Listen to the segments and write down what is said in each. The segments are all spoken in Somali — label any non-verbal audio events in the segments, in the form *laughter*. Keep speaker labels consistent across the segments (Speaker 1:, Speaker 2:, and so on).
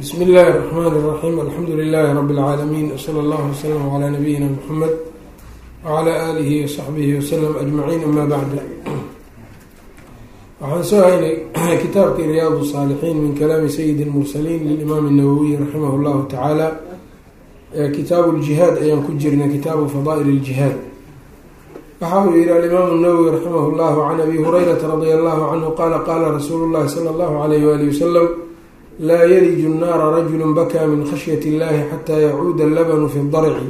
Speaker 1: bsmi اllahi الرحmn الرaxيm alxamdu لlh rb العaalamiin wslى اllah وslm عlى nabiyina mxamed wعlى alihi وصaxbihi wslm aجmaciin ama bacd waxaan soo haynay kitaabkii riyaad الصاalixiin min kalaami sayidi الmursaliin lilimaam الnawawiy raximah اllahu tacaala kitaabu اljihaad ayaan ku jirnay kitaabu fadaa'il اljihaad waxa uu yihi alimaam الnawowi raximah اllah can abi hurayrata radi allahu canhu qala qala rasuulu اllahi salى اllahu عalayh wali waslm laa yaliju nnaara rajulu bakaa min khashyat illahi xataa yacuuda allabanu fi darci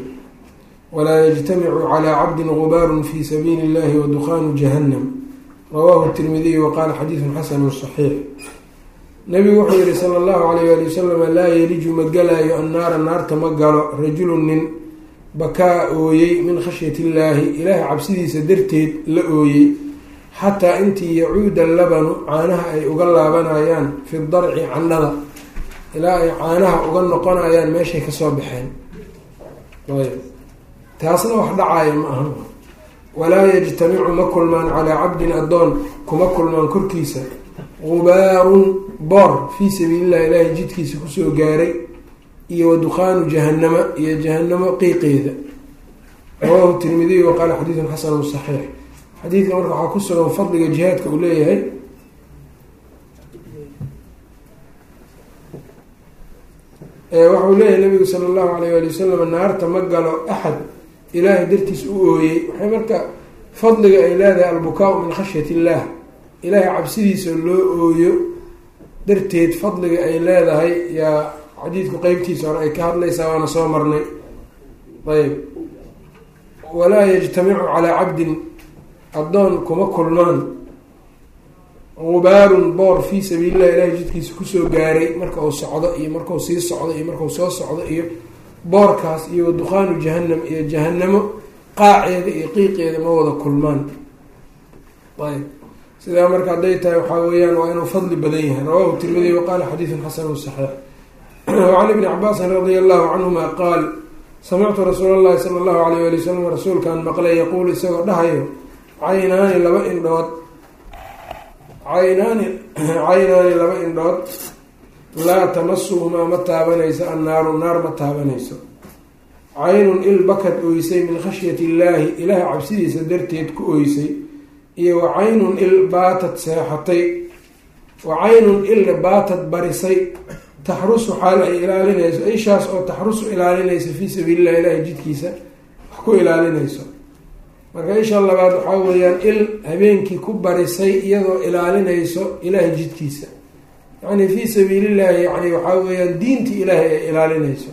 Speaker 1: walaa yajtamicu calaa cabdin gubaarun fi sabiili illahi wa dukhaanu jahannam. Rawaahu tirmidiy wa qaala xadiidun xasanu saxiix. Nabigu wuxuu yihi sala allahu alayh ali wasalam laa yeliju ma galaayo annaara naarta ma galo rajulun nin bakaa ooyey min khashyat illaahi ilaahay cabsidiisa darteed la ooyey xataa intii yacuuda labanu caanaha ay uga laabanayaan fi darci candhada ilaa ay caanaha uga noqonayaan meeshay ka soo baxeen. Ayb. Taasna wax dhacaya ma aha. Walaa yajtamicu ma kulmaan calaa cabdin addoon kuma kulmaan korkiisa. Gubaarun boor fii sabiilillahi ilaahay jidkiisa ku soo gaaray iyo wa dukhaanu jahanama iyo jahanamo qiiqeeda. Rawaahu tirmidiy wa qaala xadiidun xasanu saxiix xadiidka marka waxaa ku sugan fadliga jihaadka uu leeyahay. Waxau leeyahay nabigu sala allahu alayh wali wasalam naarta ma galo axad ilaahay dartiis u ooyey. Waxay marka fadliga ay leedahay albukaa-u min khashyat illaah ilaahay cabsidiisa loo ooyo. Darteed fadliga ay leedahay yaa xadiidku qeybtiisa hore ay ka hadlaysaa waana soo marnay. Ayb walaa yajtamicu calaa cabdin addoon kuma kulmaan. Gubaarun boor fii sabiilillahi ilahay jidkiisa ku soo gaaray marka uu socdo iyo markau sii socdo iyo markau soo socdo iyo boorkaas iyo wadukhaanu jahanam iyo jahanamo qaaceeda iyo qiiqeeda ma wada kulmaan. Ayb sidaa marka hadday tahay waxaa weeyaan waa inuu fadli badan yahay. Rawahu tirmidiy waqaala xadiidun xasanu saxiix. *clears throat* Wacan ibni cabaasin radia allahu canhuma qaal samictu rasuul allahi sala allahu alayh wali wasalam rasuulkaan maqlay yaquul isagoo dhahayo caynaani laba indhood. Caynaani caynaani laba indhood. Laa tamasuhumaa ma taabanayso annaaru naar ma taabanayso. Caynun il bakad oysay min khashyati illaahi ilaahay cabsidiisa darteed ku oysay. Iyo wa caynun il baatad seexatay. Wa caynun ille baatad barisay. Taxrusu xaal ay ilaalinayso ishaas oo taxrusu ilaalinaysa fii sabiilillahi ilaahay jidkiisa wax ku ilaalinayso marka isha labaad waxaa weeyaan il habeenkii ku barisay iyadoo ilaalinayso ilaahay jidkiisa. Yacni fii sabiilillahi yani waxaa weeyaan diintii ilaahay ay ilaalinayso.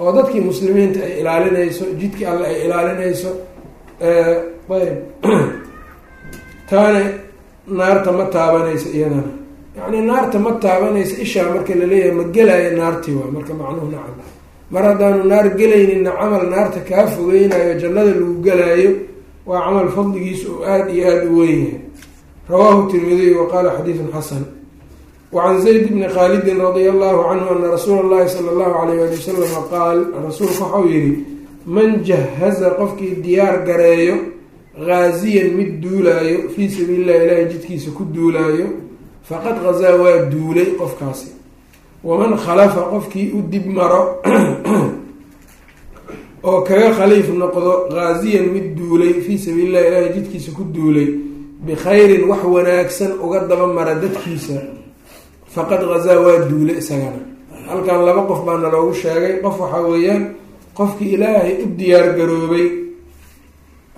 Speaker 1: Oo dadkii muslimiinta ay ilaalinayso jidkii alle ay ilaalinayso ayb. *clears throat* Taana naarta ma taabanayso iyadana. Yacni naarta ma taabanayso ishaa marka la leeyahay ma gelaayo naartii waa marka macnuhu nacam. Mar haddaanu naar gelayninna camal naarta kaa fogeynayo jannada lagu gelaayo waa camal fadligiisu uu aada iyo aada u weyn yahay. Rawaahu tirmidiy wa qaala xadiidun xasan. Wacan zayd bni khaalidin radia allahu canhu ana rasuula allahi sala allahu alayh ali wasalama qaal rasuulku waxau yihi man jahaza qofkii diyaar gareeyo ghaasiyan mid duulaayo fii sabiilillahi ilaahi jidkiisa ku duulaayo faqad hazaa waa duulay qofkaasi. Waman khalafa qofkii u dib maro *clears throat* oo kaga khaliif noqdo ghaasiyan mid duulay fii sabiilillahi ilaahi jidkiisa ku duulay bikhayrin wax wanaagsan uga daba mara dadkiisa. Faqad hazaa waa duulay isagana. Halkan laba qof baana loogu sheegay qof waxaa weeyaan qofkii ilaahay u diyaar garoobay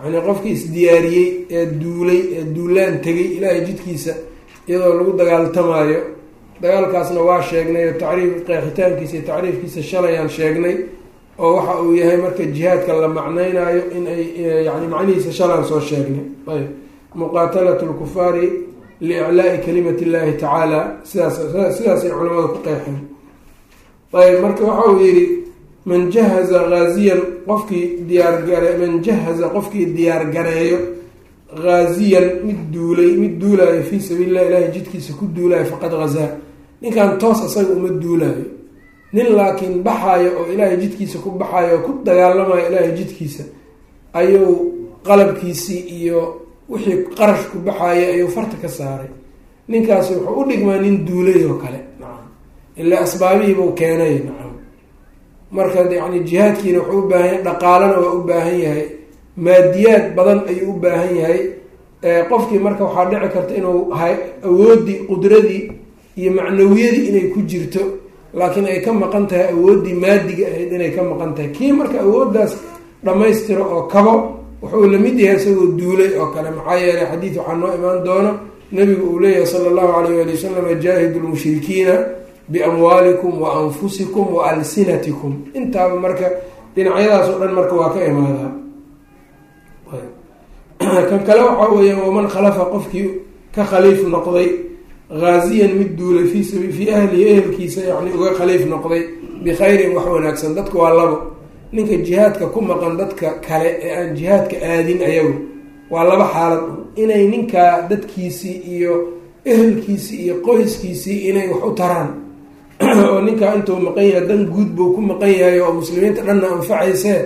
Speaker 1: yani qofkii isdiyaariyey ee duulay ee duulaan tegay ilaahay jidkiisa iyadoo lagu dagaaltamaayo dagaalkaasna waa sheegnay oo tacriif qeexitaankiisa iyo tacriifkiisa shalayaan sheegnay oo waxa uu yahay marka jihaadka la macneynayo in ay yani macnihiisa shalaan soo sheegnay. Ayb muqaatalatu lkufaari liiclaai kalimati illahi tacaala sidaas sidaasay culamada ku qeexeen. Ayb marka waxa uu yihi man jahaza ghaasiyan qofkii diyaargare man jahaza qofkii diyaar gareeyo ghaasiyan mid duulay mid duulaayo fii sabiilillahi ilahi jidkiisa ku duulaayo faqad hazaa ninkan toos isaga uma duulaayo nin laakiin baxaayo oo ilaahay jidkiisa ku baxaayo oo ku dagaalamayo ilaahay jidkiisa ayuu qalabkiisii iyo wixii qarash ku baxaayay ayuu farta ka saaray. Ninkaasi wuxuu u dhigmaa nin duulay oo kale. Ilaa asbaabihiibuu keenay. Nacam marka yani jihaadkiina wuxuu u baahan yahay dhaqaalana waa u baahan yahay maadiyaad badan ayuu u baahan yahay. Qofkii marka waxaa dhici karta inuu awoodii qudradii iyo macnawiyadii inay ku jirto laakiin ay ka maqan tahay awooddii maadiga ahayd inay ka maqan tahay. Kii marka awooddaas dhammaystiro oo kabo wuxuu la mid yahay isagoo duulay oo kale. Maxaa yeelay xadiid waxaa noo imaan doona nabigu uu leeyahay sala allahu alayh ali wasalam jaahidu lmushrikiina biamwaalikum wa anfusikum wa alsinatikum. Intaaba marka dhinacyadaas oo dhan marka waa ka imaadaa. *clears throat* Kan kale waxaa weeyaan waman khalafa qofkii ka khaliif noqday haaziyan mid duulay fii ahlihi ehelkiisa yani uga khaliif noqday bikhayrin wax wanaagsan. Dadka waa labo. Ninka jihaadka ku maqan dadka kale ee aan jihaadka aadin ayagu waa laba xaalad. Inay ninkaa dadkiisii iyo ehelkiisii iyo qoyskiisii inay wax u taraan. *clears throat* Oo ninkaa intuu maqan yahay dan guud buu ku maqan yahay oo muslimiinta dhanna anfacaysee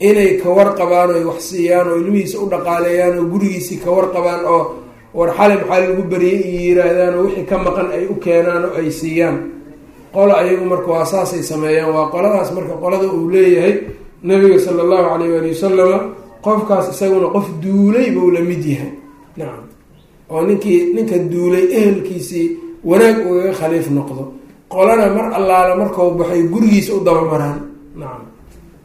Speaker 1: inay ka warqabaan oy wax siiyaan oo ilmihiisa u dhaqaaleeyaan oo gurigiisii ka warqabaan oo war xali maxaa lagu beriyay iyo yiraahdaan wixii ka maqan ay u keenaan oo ay siiyaan. Qola ayagu marka waa saasay sameeyaan waa qoladaas marka qolada uu leeyahay nabiga sala allahu calayh waali wasalama qofkaas isaguna qof duulay buu la mid yahay. Nacam oo ninkii ninka duulay ehelkiisii wanaag ugaga khaliif noqdo. Qolana mar allaala markau baxay gurigiisa u dabamaraan nacam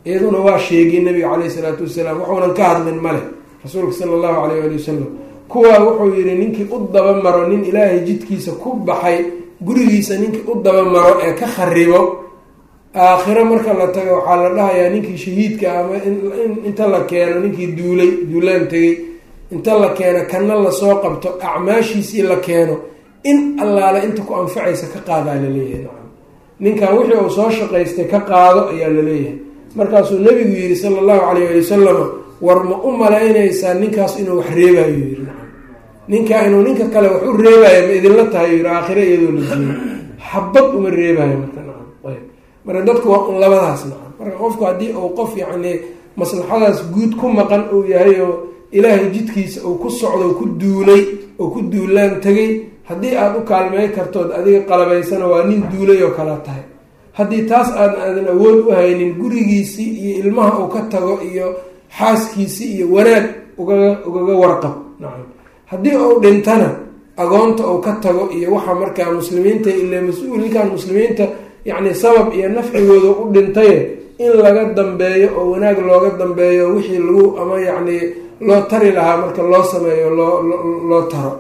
Speaker 1: iyaduna waa sheegay nabiga caleyhi salaatu wasalaam wuxuunan ka hadlin male rasuulka sala allahu calayh waali wasalam kuwaa wuxuu yihi ninkii u dabamaro nin ilaahay jidkiisa ku baxay gurigiisa ninkii u dabamaro ee ka kharibo aakhiro marka la tago waxaa la dhahayaa ninkii shahiidka ama inta la keeno ninkii duulay duulaan tegay inta la keeno kana la soo qabto acmaashiisii la keeno. In allaale inta ku anfacaysa ka qaadaa la leeyahay ninkan wixii uu soo shaqaystay ka qaado ayaa la leeyahay markaasuu nabigu yihi sala allahu calayh ali wasalama war ma u malaynaysaa ninkaas inuu wax reebayo yiri ninkaa inuu ninka kale wax u reebayo ma idinla tahay yiri aakhiro iyadoo la jiyo xabad uma reebayo marka nacam marka dadku waa un labadaas nacam marka qofku haddii uu qof yacni maslaxadaas guud ku maqan uu yahay oo ilaahay jidkiisa uu ku socdo ku duulay oo ku duulaan tegay haddii aada u kaalmey kartood adiga qalabaysana waa nin duulay oo kala tahay. Haddii taas aad aadan awood u haynin gurigiisii iyo ilmaha uu ka tago iyo xaaskiisii iyo wanaag ugaga ugaga warqab. Nacam haddii uu dhintana agoonta uu ka tago iyo waxa markaa muslimiinta ile mas'uulinkan muslimiinta yacni sabab iyo nafcigooda u dhintaye in laga dambeeyo oo wanaag looga dambeeyo wixii lagu ama yacni loo tari lahaa marka loo sameeyo loo loo taro.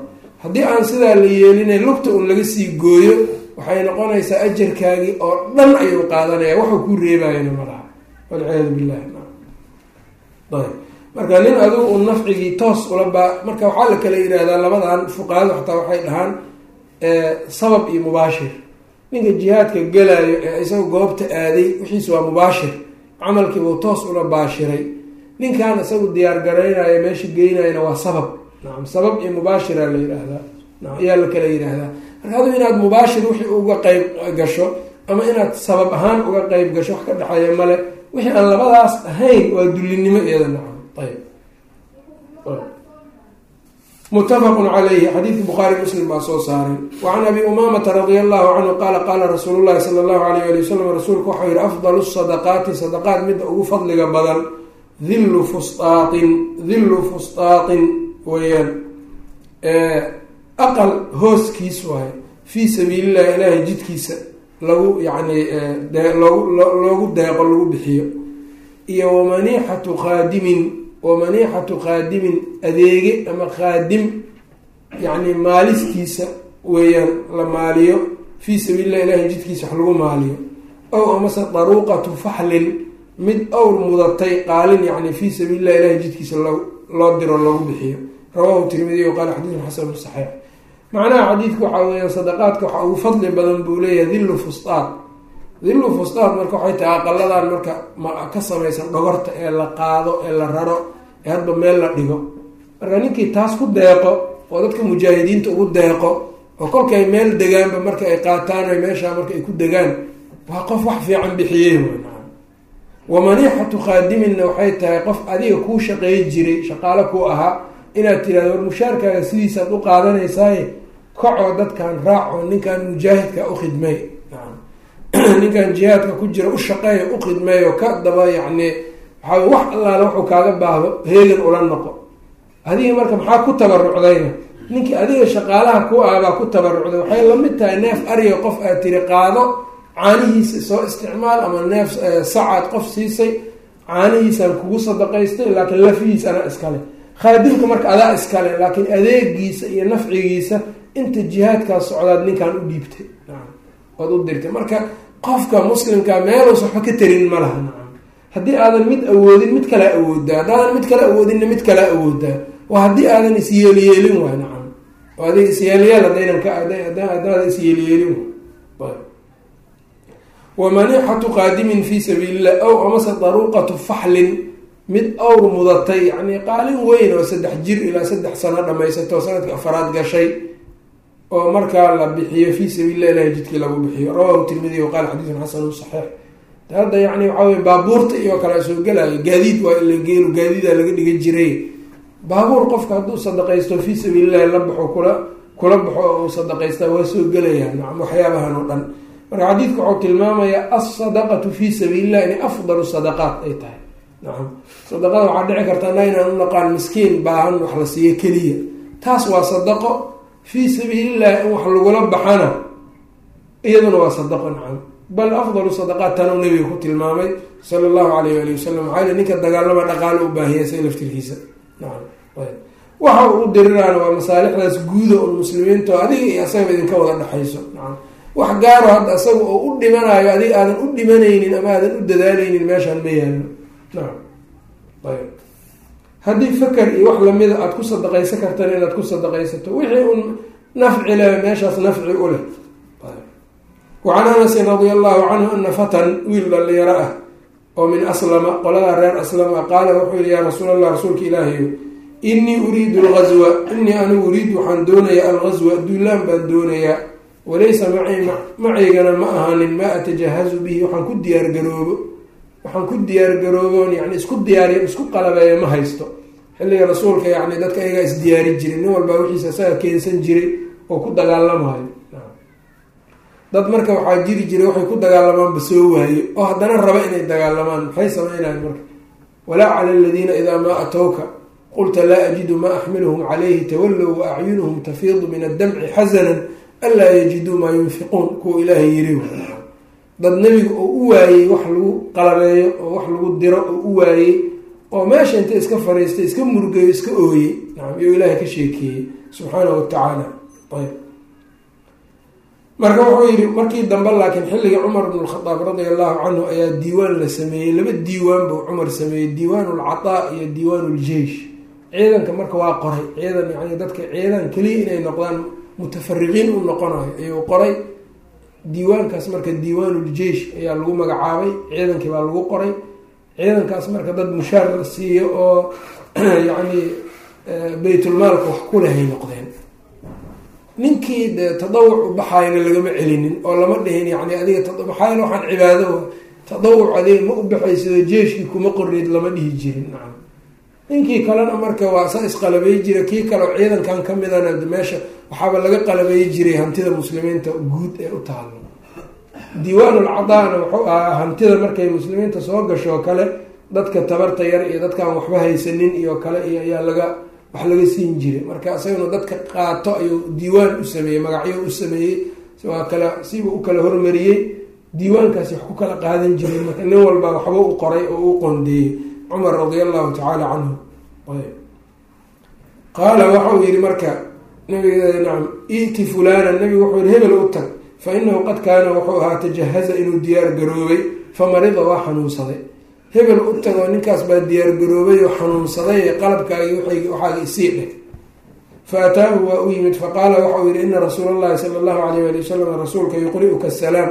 Speaker 1: Haddii aan sidaa la yeelinay lugta un laga sii gooyo waxay noqonaysaa ajarkaagii oo dhan ayuu qaadanaya waxuu ku reebayana malaha walciyaadu billahi ayb marka nin adigu un nafcigii toos ula baa marka waxaa la kala yihahdaa labadan fuqahadu xataa waxay dhahaan sabab iyo mubaashir. Ninka jihaadka gelayo ee isaga goobta aaday wixiis waa mubaashir. Camalkiibuu toos ula baashiray. Ninkan isagu diyaar garaynayo meesha geynayana waa sabab. Nacam sabab iyo mubaashira la yihahdaa ayaa la kala yihahdaa marka adigu inaad mubaashir wixii uga qeyb gasho ama inaad sabab ahaan uga qeyb gasho wax ka dhexeeya male wixii aan labadaas ahayn waa dullinimo iyada nacam mutafaqun calayhi xadiidki bukhaari muslim baa soo saaray wacan abi umaamata radia allahu canhu qaala qaala rasuulu llahi sala allahu alayh ali wasalam rasuulku waxau yihi afdalu sadaqaati sadaqaad midda ugu fadliga badan dillu fustaatin dillu fustaatin weeyaan aqal hooskiis waaye fii sabiilillahi ilaahay jidkiisa lagu yacni loogu deeqo lagu bixiyo iyo wamaniixatu khaadimin wamaniixatu khaadimin adeege ama khaadim yacni maalistiisa weeyaan la maaliyo fii sabiilillahi ilaahay jidkiisa wax lagu maaliyo. Ow amase daruuqatu faxlin mid owr mudatay qaalin yacni fii sabiilillahi ilahay jidkiisa loo diro loogu bixiyo. Rawahu tirmidiy qaala xadiidun xasanu saxiix. Macnaha xadiidku waxaa weeyaan sadaqaadka waxaa ugu fadli badan buu leeyahay dillu fustaad dillu fustaad marka waxay tahay aqaladan marka ka samaysan dhogorta ee la qaado ee la raro ee hadba meel la dhigo. Marka ninkii taas ku deeqo oo dadka mujaahidiinta ugu deeqo oo kolkay meel degaanba marka ay qaataan o meeshaa marka ay ku degaan waa qof wax fiican bixiyey wamaniixatu khaadiminna waxay tahay qof adiga kuu shaqeey jiray shaqaalo kuu ahaa inaad tirahdo war mushaarkaaga sidiisaad u qaadanaysaaye kacoo dadkan raaco ninkan mujaahidka u khidmay *clears throat* ninkan jihaadka ku jira u shaqeeyo u khidmeeyo ka daba yacni waxaa wax allaale wuxuu kaaga baahdo heegan ula noqo. Adiga marka maxaa ku tabarucdayna ninkii adiga shaqaalaha ku ah baa ku tabarucday waxay la mid tahay neef ariga qof aad tiri qaado caanihiisa soo isticmaal ama neef sacaad qof siisay caanihiisaan kugu sadaqaystay laakiin lafihiis anaa iskale. Khaadimka marka adaa iskale laakiin adeegiisa iyo nafcigiisa inta jihaadkaas socdaad ninkan u dhiibtay ood u dirtay. Marka qofka muslimka meeluus waxba ka tarin ma laha. Haddii aadan mid awoodin mid kala awoodaa. Haddaadan mid kala awoodinna mid kala awoodaa. Waa haddii aadan isyeelyeelin waay nacam. Oo adig isyeelyeel hadaynan ka haddaadan isyeelyeelin wamanixatu qaadimin fii sabiilillah ow amase daruuqatu faxlin. Mid awr mudatay yacni qaalin weyn oo saddex jir ilaa saddex sano dhamaysato sanadka afaraad gashay oo markaa la bixiyo fii sabiilillah ilahi jidkii lagu bixiyo. Rawahu tirmidiy qaala xadiisun xasanu saxiix. Hadda yani waxaa wey baabuurta iyo kale soo gelayo gaadiid waa ila geelu gaadiida laga dhiga jiray. Baabuur qofka hadduu sadaqaysto fii sabiilillahi la baxo kula kula baxo uu sadaqaystaa waa soo gelayaa nacam waxyaabahan oo dhan. Marka xadiidka wuxuu tilmaamayaa alsadaqatu fii sabiilillahi inay afdalu sadaqaat ay tahay. Nacam sadaqada waxaa dhici karta na inaan u naqaan miskiin baahan wax la siiyo keliya. Taas waa sadaqo fii sabiilillahi wax lagula baxana. iyaduna waa sadaqo nacam. bal afdalu sadaqaat tanuu nabiga ku tilmaamay sala allahu alayh ali wasalam maxaa yili ninka dagaalama dhaqaalo u baahiya isaga laftirkiisa. Waxa uu diriraana waa masaalixdaas guuda un muslimiinto adiga iyo asagaba idinka wada dhexayso nacam. Wax gaaro hadda isaga oo u dhimanayo adiga aadan u dhimanaynin ama aadan u dadaaleynin meeshaan ma yaallo. Nacam ayb haddii faker iyo wax lamida aada ku sadaqaysan kartana inaad ku sadaqaysato wixii un nafci leh meeshaas nafci u leh. Wacan anasin radia allahu canhu ana fatan wiil dhalinyaro ah oo min aslama qolada reer aslama qaala wuxuu yihi yaa rasuul allah rasuulka ilaahayo inii uriidu algazwa inii anigu uriidu waxaan doonayaa algazwa duulaan baan doonayaa walaysa macii macaygana ma ahaanin maa atajahazu bihi waxaan ku diyaargaroobo waxaan ku diyaargarooboon yani isku diyaariyo isku qalabeeyo ma haysto. Xilliga rasuulka yani dadka ayagaa isdiyaari jiray nin walbaa wixiisa isaga keensan jiray oo ku dagaalamayo dad marka waxaa jiri jiray waxay ku dagaalamaanba soo waaye oo haddana raba inay dagaalamaan maxay sameynaan marka? Walaa cala aladiina idaa maa atowka qulta laa ajidu maa axmiluhum calayhi tawallow wa tafiidu min addamci xasanan anlaa yajiduu maa yunfiquun kuwa ilaahay yiri dad nebiga oo u waayey wax lagu qalabeeyo oo wax lagu diro oo u waayey oo meesha inta iska fariistay iska murgayo iska ooyey. Nacam iyo ilaahay ka sheekeeyey subxaanahu watacaala ayb marka wuxuu yihi markii dambe laakiin xilligii cumar bn lkhadaab radia allahu canhu ayaa diiwaan la sameeyey. Laba diiwaan buu cumar sameeyey diiwaan lcataa iyo diiwaan ljeish ciidanka marka waa qoray ciidan yani dadka ciidan keliya inay noqdaan mutafariqiin u noqonayo ayuu qoray diiwaankaas marka diiwaanuljeish ayaa lagu magacaabay ciidankii baa lagu qoray. Ciidankaas marka dad mushaar la siiyo oo *clears throat* yacni baytulmaalka wax kulehay noqdeen. Ninkii de tadawuc u baxaayna lagama celinin oo lama dhihin yani adiga maxaa waxaan cibaado tadawuc adiga ma u baxaysido jeeshkii kuma qorneyd lama dhihi jirin ninkii kalena marka waa saa isqalabay jira kii kaleo ciidankan ka midana meesha waxaaba laga qalabay jiray hantida muslimiinta guud ee u taalo. Diiwaanul cadaana wuxuu ahaa hantida markay muslimiinta soo gasho kale dadka tabarta yar iyo dadkaan waxba haysanin iyo kale iyo ayaa laga wax laga siin jiray. Marka isagana dadka qaato ayuu diiwaan u sameeyey magacyo u sameeyey waa kala siba u kala hormariyey diiwaankaasi wax ku kala qaadan jiray. Marka nin walba waxba u qoray oo u qondeeyey cumar radia allahu tacaala canhu qaala waxau yihi marka nabiga nacam iti fulana nabigu wuxuu yihi hebel u tag fa inahu qad kaana wuxuu ahaa tajahaza inuu diyaar garoobay fa marida waa xanuunsaday. Hebel u tagoo ninkaas baa diyaar garoobay oo xanuunsaday ee qalabkaagi waxaaga isii dheh fa ataahu waa u yimid faqaala waxau yihi ina rasuula allahi sala allahu alayh ali wasalam rasuulka yuqri'uka asalaam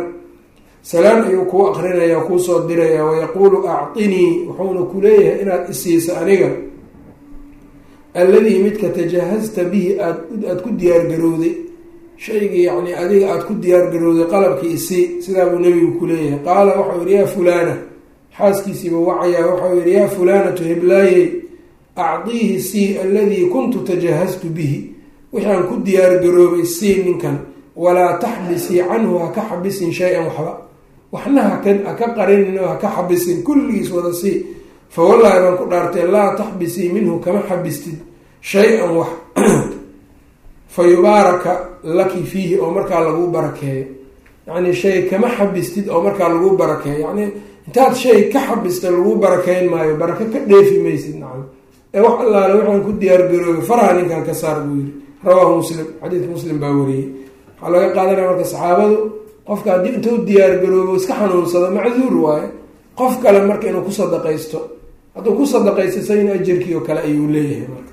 Speaker 1: salaam ayuu kuu aqrinaya kuu soo diraya wayaquulu actinii wuxuuna ku leeyahay inaad isiisa aniga. Alladii midka tajahazta bihi aadaada ku diyaargarowday shaygii yacni adiga aada ku diyaargarowday qalabkii isii sidaa buu nabigu ku leeyahay. Qaala waxau yihi yaa fulaana xaaskiisiiba wacayaa waxau yihi yaa fulaanatu heblaayey acdiihi sii alladii kuntu tajahaztu bihi wixii aan ku diyaargaroobay sii ninkan walaa taxbisii canhu ha ka xabisin shay-an waxba waxna haka qarinin oo haka xabisin kulligiis wada sii. Fa wallahi baan ku dhaartay laa taxbisii minhu kama xabistid shay-an wax. *clears throat* Fa yubaaraka laki fiihi oo markaa lagu barakeeyo. Yacni shay kama xabistid oo markaa lagu barakeeyo. Yacni intaad shay ka xabista lagu barakeyn maayo barake ka dheefi maysid nacam. Ee wax allaale waxaan ku diyaargaroobay faraha ninkan ka saar buu yiri rawaahu muslim xadiidka muslim baa wariyey. Waxaa laga qaadanaya marka saxaabadu qofka haddii intuu diyaargaroobo iska xanuunsado macduur waaye qof kale marka inuu ku sadaqaysto hadduu ku sadaqaysto isagina ajarkii oo kale ayuu leeyahay marka.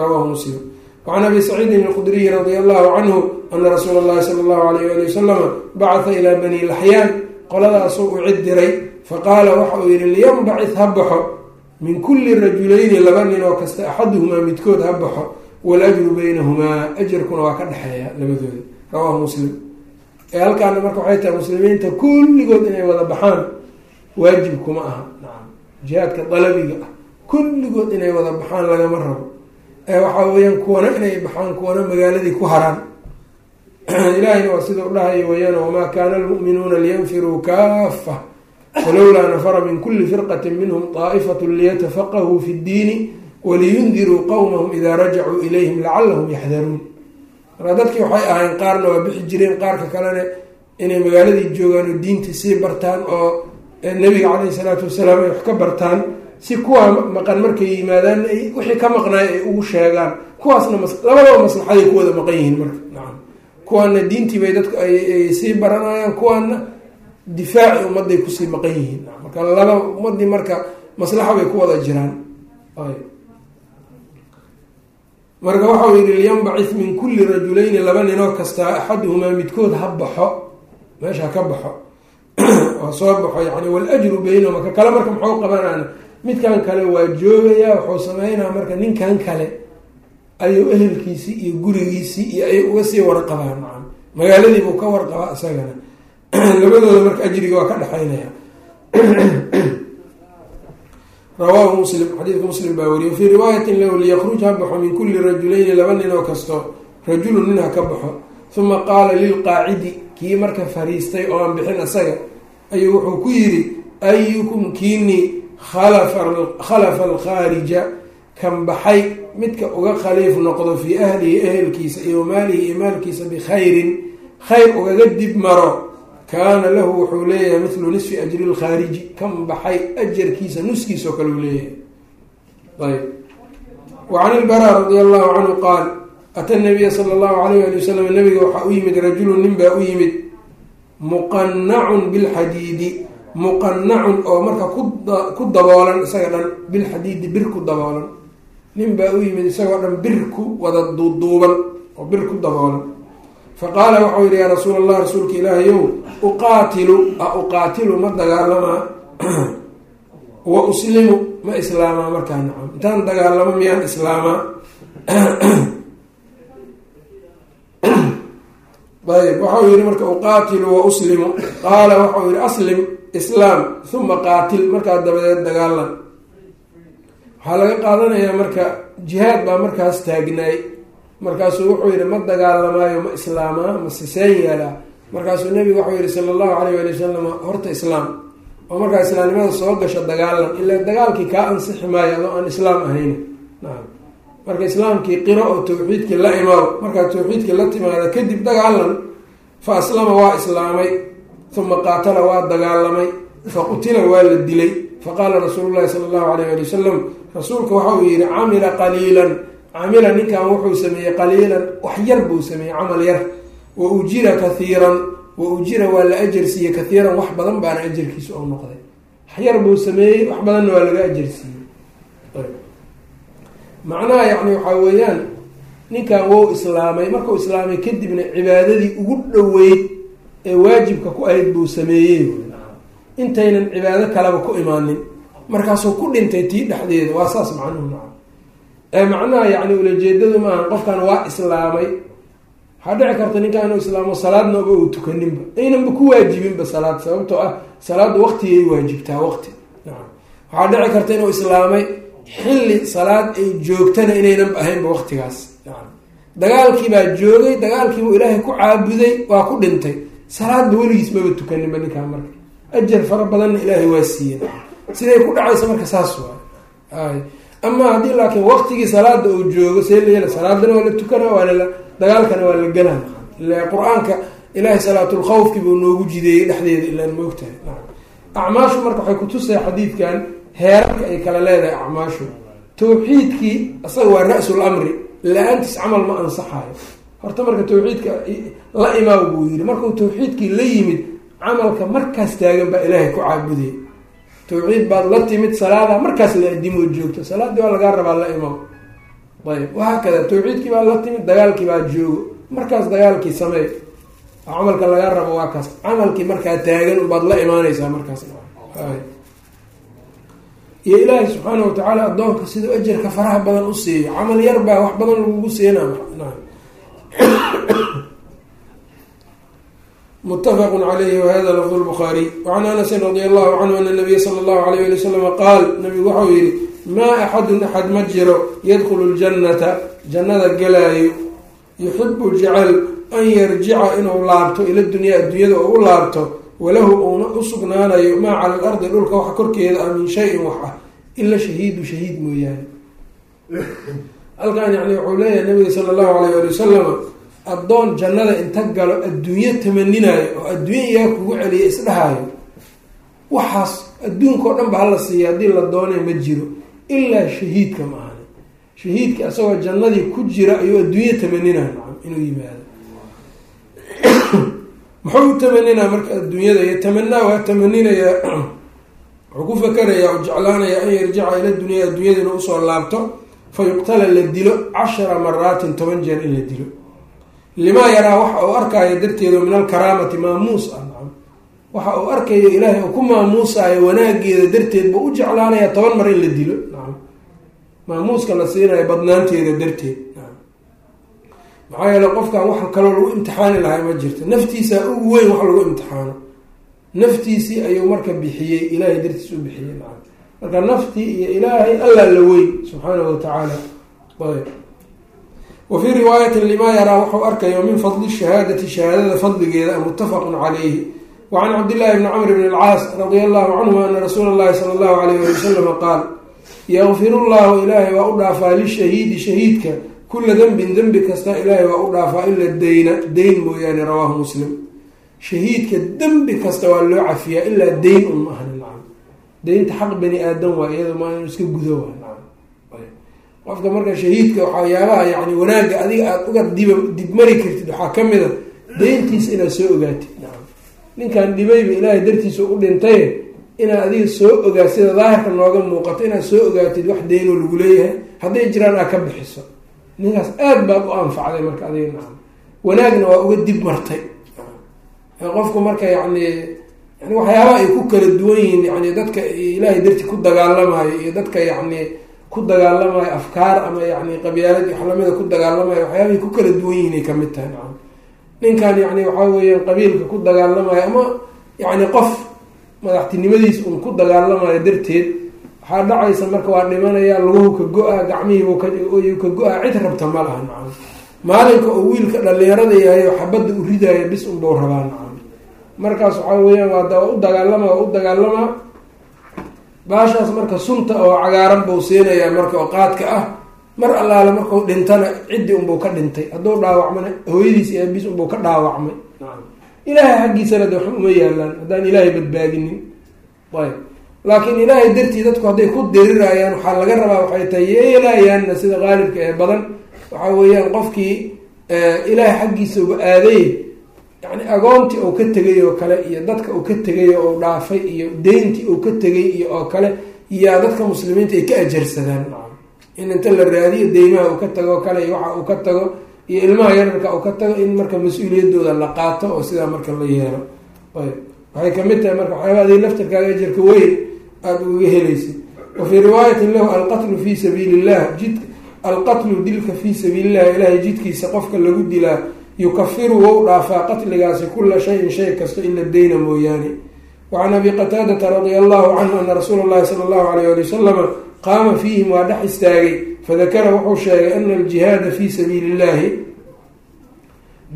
Speaker 1: Rawaahu muslim. Wacan abi saciidin alqudriyi radia allahu canhu ana rasuula allahi sala allahu alayh ali wasalama bacatha ilaa bani laxyaan qoladaasuu u cid diray faqaala waxa uu yihi liyanbacid ha baxo min kulli rajulayni laba nin oo kasta axaduhumaa midkood ha baxo walajru baynahumaa ajarkuna waa ka dhexeeya labadooda rawaahu muslim halkaana marka waxay tahay muslimiinta kulligood inay wada baxaan waajib kuma aha. Nacam jihaadka dalabiga ah kulligood inay wada baxaan lagama rabo. Ee waxaa weeyaan kuwana inay baxaan kuwana magaaladii ku haraan. *clears throat* Ilahina waa sida u dhahay weeyaan wamaa kaana almu'minuuna liyanfiruu kaafa? Falowlaa nafara min kuli firqati minhum daa'ifatu liyatafaqahuu fi ddiini waliyundiruu qowmahum idaa rajacuu ilayhim lacalahum yaxdaruun marka dadkii waxay ahayn qaarna waa bixi jireen qaarka kalena inay magaaladii joogaan oo diinta sii bartaan oo nabiga caleyhi salaatu wasalaam ay wax ka bartaan si kuwaa maqan markay yimaadaan ay wixii ka maqnaay ay ugu sheegaan. Kuwaasna labadaba maslaxaday ku wada maqan yihiin marka. Nacam kuwaana diintii bay dadku ay sii baranayaan kuwaana difaaci ummadday ku sii maqan yihiin. Marka laba ummadii marka maslaxa bay ku wada jiraan marka waxau yihi liyanbacith min kulli rajulayni laba ninoo kastaa axaduhumaa midkood ha baxo. Meesha ha ka baxo. *clears throat* Ha soo baxo yani waljru baynahuma. Ka kale marka muxuu qabanaan midkan kale waa joogayaa wuxuu sameynaa marka ninkan kale ayuu ehelkiisii iyo gurigiisii iyo ay uga sii warqabaa nacam magaaladiibuu ka warqabaa isagana. *clears throat* Labadooda marka ajriga waa ka dhexaynaya *clears throat* rawaahu muslim xadiidka muslim baa wariyay fii riwaayatin lahu liyakruj ha baxo min kulli rajulayni laba nin oo kasto rajulun nin ha ka baxo. Uma qaala lilqaacidi kii marka fariistay oo aan bixin isaga ayuu wuxuu ku yidhi ayukum kiini khalafa alkhaarija kan baxay midka uga khaliif noqdo fii ahlihi ehelkiisa iyo maalihi iyo maalkiisa bikhayrin khayr ugaga dib maro kaana lahu wuxuu leeyahay mithlu nisfi ajri lkhaariji kan baxay ajarkiisa nuskiisoo kale uu leeyahay. Ayb wa can ilbaraa radia allahu canhu qaal ata nabiya sala allahu alayh ali wasalam nabiga waxaa u yimid rajulun nin baa u yimid muqanacun bilxadiidi muqanacun oo marka ku daboolan isaga dhan bilxadiidi bir ku daboolan. Nin baa u yimid isagoo dhan bir ku wada duuduuban oo bir ku daboolan faqaala waxau yihi yaa rasuul allah rasuulka ilaahayow uqaatilu a uqaatilu ma dagaalamaa *clears throat* wa uslimu ma islaamaa markaa nacam intaan dagaalamo miyaan islaamaa *clears throat* ayb waxau yihi marka uqaatilu wa uslimu. Qaala waxau yihi aslim islaam uma qaatil. Markaa dabadeed dagaalan waxaa laga qaadanayaa marka jihaad baa markaas taagnaay markaasuu wuxuu yihi ma dagaalamaayo ma islaamaa ma siseen yeelaa markaasuu nabigu waxau yihi sala allahu alayh ali wasalam horta islaam. Oo markaa islaamnimada soo gasho dagaalan ilaa dagaalkii kaa ansixi maayo adoo aan islaam ahayn nacam marka islaamkii qiro oo tawxiidkii la imaado markaa tawxiidkii la timaada kadib dagaalan fa aslama waa islaamay uma qaatala waa dagaalamay fa qutila waa la dilay. Faqaala rasuulu llahi sala allahu alayh ali wasalam rasuulka waxa uu yihi camila qaliilan camila ninkan wuxuu sameeyey qaliilan wax yar buu sameeyey camal yar. Wa ujira kathiiran wa ujira waa la ajarsiiyey kathiiran wax badan baana ajarkiisa oo noqday. Wax yar buu sameeyey wax badanna waa laga ajarsiiyey macnaha yacni waxaa weeyaan ninkan wou islaamay. Markuu islaamay kadibna cibaadadii ugu dhoweyd ee waajibka ku ahayd buu sameeyey. Intaynan cibaado kaleba ku imaanin. Markaasuu ku dhintay tii dhexdeeda. Waa saas macnuhu nacam. ee macnaha yacni ulajeedadu maaha qofkan waa islaamay. Waxaa dhici karta ninkan inuu islaamo salaadnaba uu tukaninba. Aynanba ku waajibinba salaad sababtoo ah salaaddu waqtigay waajibtaa waqti. Waxaa dhici karta inuu islaamay xilli salaad ay joogtana inaynanba ahaynba waqtigaas. Nacam dagaalkiibaa joogay dagaalkiibuu ilaahay ku caabuday waa ku dhintay. Salaadba weligiis maba tukaninba ninkaan marka. Ajar fara badanna ilaahay waa siiyen siday ku dhacaysa marka saas waay amaa haddii laakiin waqtigii salaada uu joogo see layela salaadana waa la tukana waa la dagaalkana waa la gelaa ila qur'aanka ilaahay salaatulkhawfki buu noogu jideeyey dhexdeeda ilaan moogtahay acmaashu marka waxay kutusaya xadiidkan heerarka ay kala leedahay acmaashu. Tawxiidkii isaga waa ra-sul amri la'aantiis camal ma ansaxayo. Horta marka tawxiidka la imaaw buu yidhi. Markuu tawxiidkii la yimid camalka markaas taagan baa ilaahay ku caabudaya tawxiid baad la timid salaada markaas la adimo joogto. Salaadii waa lagaa rabaa la imaw ayb wahaa kada tawxiidkii baa la timid dagaalkii baa joogo. Markaas dagaalkii sameey camalka lagaa rabo waa kaas. Camalkii markaa taagan baad la imaaneysaa markaas. Iyo ilaahay subxaana watacaala addoonka sidau ajarka faraha badan u siiyo camal yar baa wax badan lagugu siina mutafaq calayhi wahada lafd lbukhaariy wacan anasin radi allahu canhu ana nabiya sala allahu alayh ali wasalama qaal nabigu waxau yihi maa axadun axad ma jiro yadkhulu ljannata jannada galaayo yuxibu jecel an yarjica inuu laabto ila dunyaa addunyada oo u laabto walahu uuna u sugnaanayo maa cala alardi dhulka waxa korkeeda ah min shayin wax ah ila shahiidu shahiid mooyaane. Halkan yani wuxuu leeyahay nabiga sala allahu alayh ali wasalama addoon jannada inta galo adduunyo tamaninayo oo adduunya iyaa kugu celiya isdhahayo waxaas adduunkao dhan ba hala siiya haddii la doonay ma jiro ilaa shahiidka ma ahani shahiidka isagoo jannadii ku jira ayuu adduunyo tamaninayo nacam inuu yimaado. *coughs* Muxuu u tamaninayaa marka adduunyada iyo tamanaa waa tamaninayaa *coughs* wuxuu ku fakarayaa u jeclaanayaa an yarjica ila dunyaa adduunyada u soo laabto fa yuqtala la dilo cashara maraatin toban jeer in la dilo limaa yaraa waxa uu arkaayo darteedo min alkaraamati maamuus ah nacam. Waxa uu arkayo ilaahay uu ku maamuusaayo wanaageeda darteed buu u jeclaanayaa toban mar in la dilo nacam. Maamuuska la siinayo badnaanteeda darteed nacam. Maxaa yeele qofkan wax kaloo lagu imtixaani lahay ma jirto. Naftiisaa ugu weyn wax lagu imtixaano. Naftiisii ayuu marka bixiyey ilaahay dartiis u bixiyey nacam. Marka naftii iyo ilaahay allaa la weyn subxaanahu watacaala ayb wa fii riwaayatin limaa yaraa wuxuu arkayo min fadli shahaadati shahaadada fadligeeda muttafaqun calayhi wa can cabdillahi bni camr bn alcaas radia allahu canhuma ana rasuula allahi sala allahu alayh ali wasalama qaal yakfiru llahu ilaahay waa u dhaafaa lishahiidi shahiidka kula dembin dembi kasta ilaahay waa u dhaafaa ila dayna dayn mooyaane rawaahu muslim shahiidka dembi kasta waa loo cafiyaa ilaa dayn un ma nacam daynta xaq bani aadam waa iyado maa inu iska gudo waa qofka marka shahiidka waxyaabaha yani wanaagga adiga aada uga diba dibmari kartid waxaa ka mid a dayntiisa inaad soo ogaatid. Ninkan dhibayba ilaahay dartiisa u dhintay inaad adiga soo ogaat sida daahirka nooga muuqato inaad soo ogaatid wax daynoo lagu leeyahay hadday jiraan aad ka bixiso. Ninkaas aada baad u anfacday marka adiga nacam wanaagna waa uga dib martay. Qofku marka yani yani waxyaabaha ay ku kala duwan yihiin yani dadka ilaahay darti ku dagaalamayo iyo dadka yani ku dagaalamayo afkaar ama yani qabyaalad waxlamida ku dagaalamayo waxyaabahay ku kala duwan yihiin ay ka mid tahay. Nacam ninkan yani waxaa weeyaan qabiilka ku dagaalamayo ama yani qof madaxtinimadiis un ku dagaalamayo darteed waxaa dhacaysa marka waa dhimanaya luguhu ka go-a gacmihiibu ka go-a cid rabta ma laha nacam. Maalinka oo wiilka dhalinyarada yahay oo xabadda u ridaayo bis unbau rabaa nacam. Markaas waxaa weeyaan waa u dagaalama waa u dagaalamaa baashaas marka sunta oo cagaaran buu siinayaa marka oo qaadka ah mar allaale markau dhintana ciddii unbuu ka dhintay. Hadduu dhaawacmana hooyadiis iyo abis unbuu ka dhaawacmay. Ilaahay xaggiisana de waxba uma yaalaan haddaan ilaahay badbaadinin. Ayb laakiin ilaahay dartii dadku hadday ku dirirayaan waxaa laga rabaa waxay tahay yeelayaanna sida qaalibka ee badan. Waxaa weeyaan qofkii ilaahay xaggiisa uga aaday yani agoontii uu ka tegay oo kale iyo dadka uu ka tegay oo u dhaafay iyo deyntii uu ka tegay iyo oo kale iyaa dadka muslimiinta ay ka ajarsadaan. In inta la raadiyo deymaha uu ka tago oo kale iyo waxa uu ka tago iyo ilmaha yararka uu ka tago in marka mas'uuliyadooda la qaato oo sidaa marka la yeelo. Ayb. Waxay ka mid tahay marka waxyaaba adig laftarkaaga ajarka weyn aada ugaga helaysid wa fii riwaayatin lahu alqatlu fi sabiili illah jid alqatlu dilka fii sabiili illahi ilaahay jidkiisa qofka lagu dilaa yukafiru wou dhaafaa qatligaasi kula shayin shay kasta ila deyna mooyaane. Wacan abi qataadata radia allahu canhu ana rasuula llahi sala allahu alayh ali wasalama qaama fiihim waa dhex istaagay fadakara wuxuu sheegay ana aljihaada fii sabiili illahi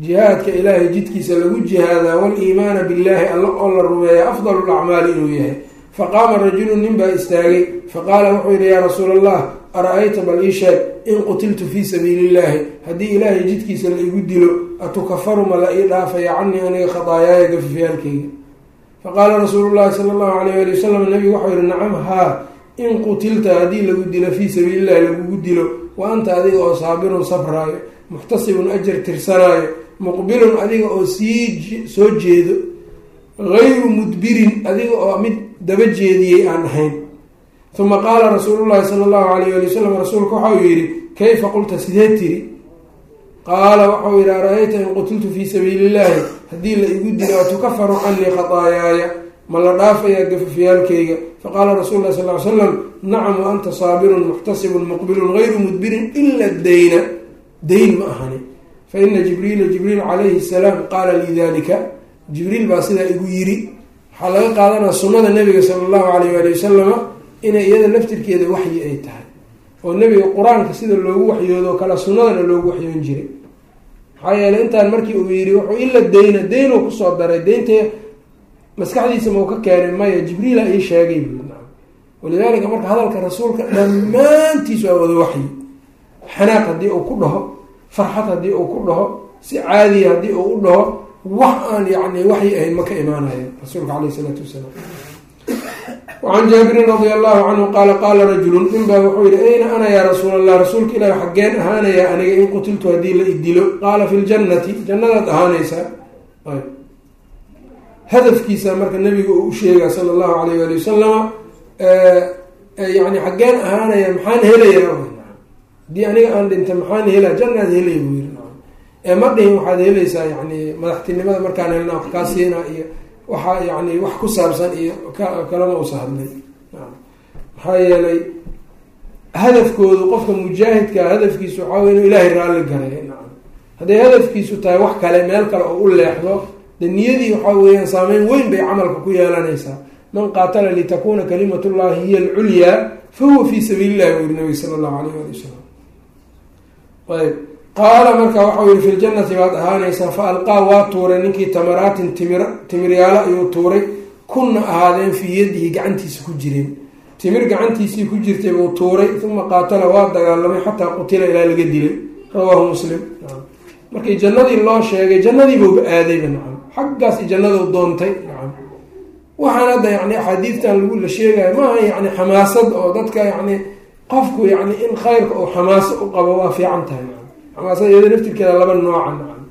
Speaker 1: jihaadka ilaahay jidkiisa lagu jihaadaa wal-iimaana billaahi alla oo la rumeeya afdalu lacmaali inuu yahay. Faqaama rajulun nin baa istaagay faqaala wuxuu yihi yaa rasuula allah ara-ayta bal ii sheeg in qutiltu fii sabiili illaahi haddii ilaahay jidkiisa la igu dilo atukafaru ma la ii dhaafaya canii aniga khadaayaaya gafifyaalkayga faqaala rasuulu llahi sala allahu alayh ali wasalam nabigu waxau yihi nacam haa in qutilta haddii lagu dilo fii sabiilillahi lagugu dilo wa anta adiga oo saabirun sabraayo muxtasibun ajar tirsanaayo muqbilun adiga oo sii soo jeedo gayru mudbirin adiga oo mid daba jeediyey aan ahayn uma qaala rasuulu llahi sala allahu alayh ali wasalam rasuulka waxau yihi kayfa qulta sidee tiri qaala waxau yihi ara-ayta in qutiltu fii sabiili illahi haddii la igu dilo atukafaru canii khataayaaya ma la dhaafayaa gafafyaalkayga faqaala rasul lah sal l slam nacam wa anta saabirun muxtasibun muqbilun gayru mudbirin ila dayna dayn ma ahani fa ina jibriila jibriil calayhi salaam qaala lii dalika jibriil baa sidaa igu yiri waxaa laga qaadanaa sunnada nabiga sala allahu alayh ali wasalama inay iyada laftirkeeda waxyi ay tahay. oo nebiga qur'aanka sida loogu waxyoodo kale sunnadana loogu waxyoon jiray. maxaa yeeley intaan markii uu yidhi wuxuu ila dayna daynuu ku soo daray daynta maskaxdiisa mau ka keenay maya jibriila ii sheegay walidaalika marka hadalka rasuulka dhammaantiis waa wada waxyi. Xanaaq haddii uu ku dhaho farxad haddii uu ku dhaho si caadiya haddii uu u dhaho wax aan yani waxyi ahayn ma ka imaanayo rasuulka caleyh isalaatu wasalaam wacan jaabirin radia allahu canhu qaala qaala rajulun nin baa wuxuu yihi ayna ana yaa rasuul allah rasuulka ilaah xaggeen ahaanayaa aniga in qutiltu haddii la idilo qaala fi ljannati jannadaad ahaanaysaa hadafkiisa marka nabiga uu usheegaa sala allahu alayh ali wasalama yani xaggeen ahaanaya maxaan helayaa haddii aniga aan dhinta maxaan helaa jannaad helay buu yiri ee ma dhihin waxaad helaysaa yani madaxtinimada markaan helnaa wax kaa siinaa iyo waxaa yani wax ku saabsan iyo kalama usa hadlay maxaa yeelay hadafkoodu qofka mujaahidka hadafkiisu waxaa wey inuu ilaahay raalli garay hadday hadafkiisu tahay wax kale meel kale oo u leexdo de niyadii waxaa weeyaan saameyn weyn bay camalka ku yeelanaysaa. Man qaatala litakuna kalimat llahi hiya alculyaa fa huwa fi sabiili llahi buu yiri nabiga sala allahu alayh ali wasalam ayb qaala marka waxau yihi fi ljannati baad ahaanaysaa fa alqaa waa tuuray ninkii tamaraatin timir timiryaalo ayuu tuuray kunna ahaadeen fii yadihi gacantiisa ku jireen. Timir gacantiisii ku jirtay buu tuuray uma qaatala waa dagaalamay xataa qutila ilaa laga dilay. Rawaahu muslim. Markii jannadii loo sheegay jannadiibauba aadayba nacam. Xaggaasi jannadu doontay nacam. Waxaan hadda yani axaadiidtan lagu la sheegayo maaha yani xamaasad oo dadka yani qofku yani in khayrka uu xamaaso u qabo waa fiican tahay xamaasada iyada naftirkeeda laba nooca nacam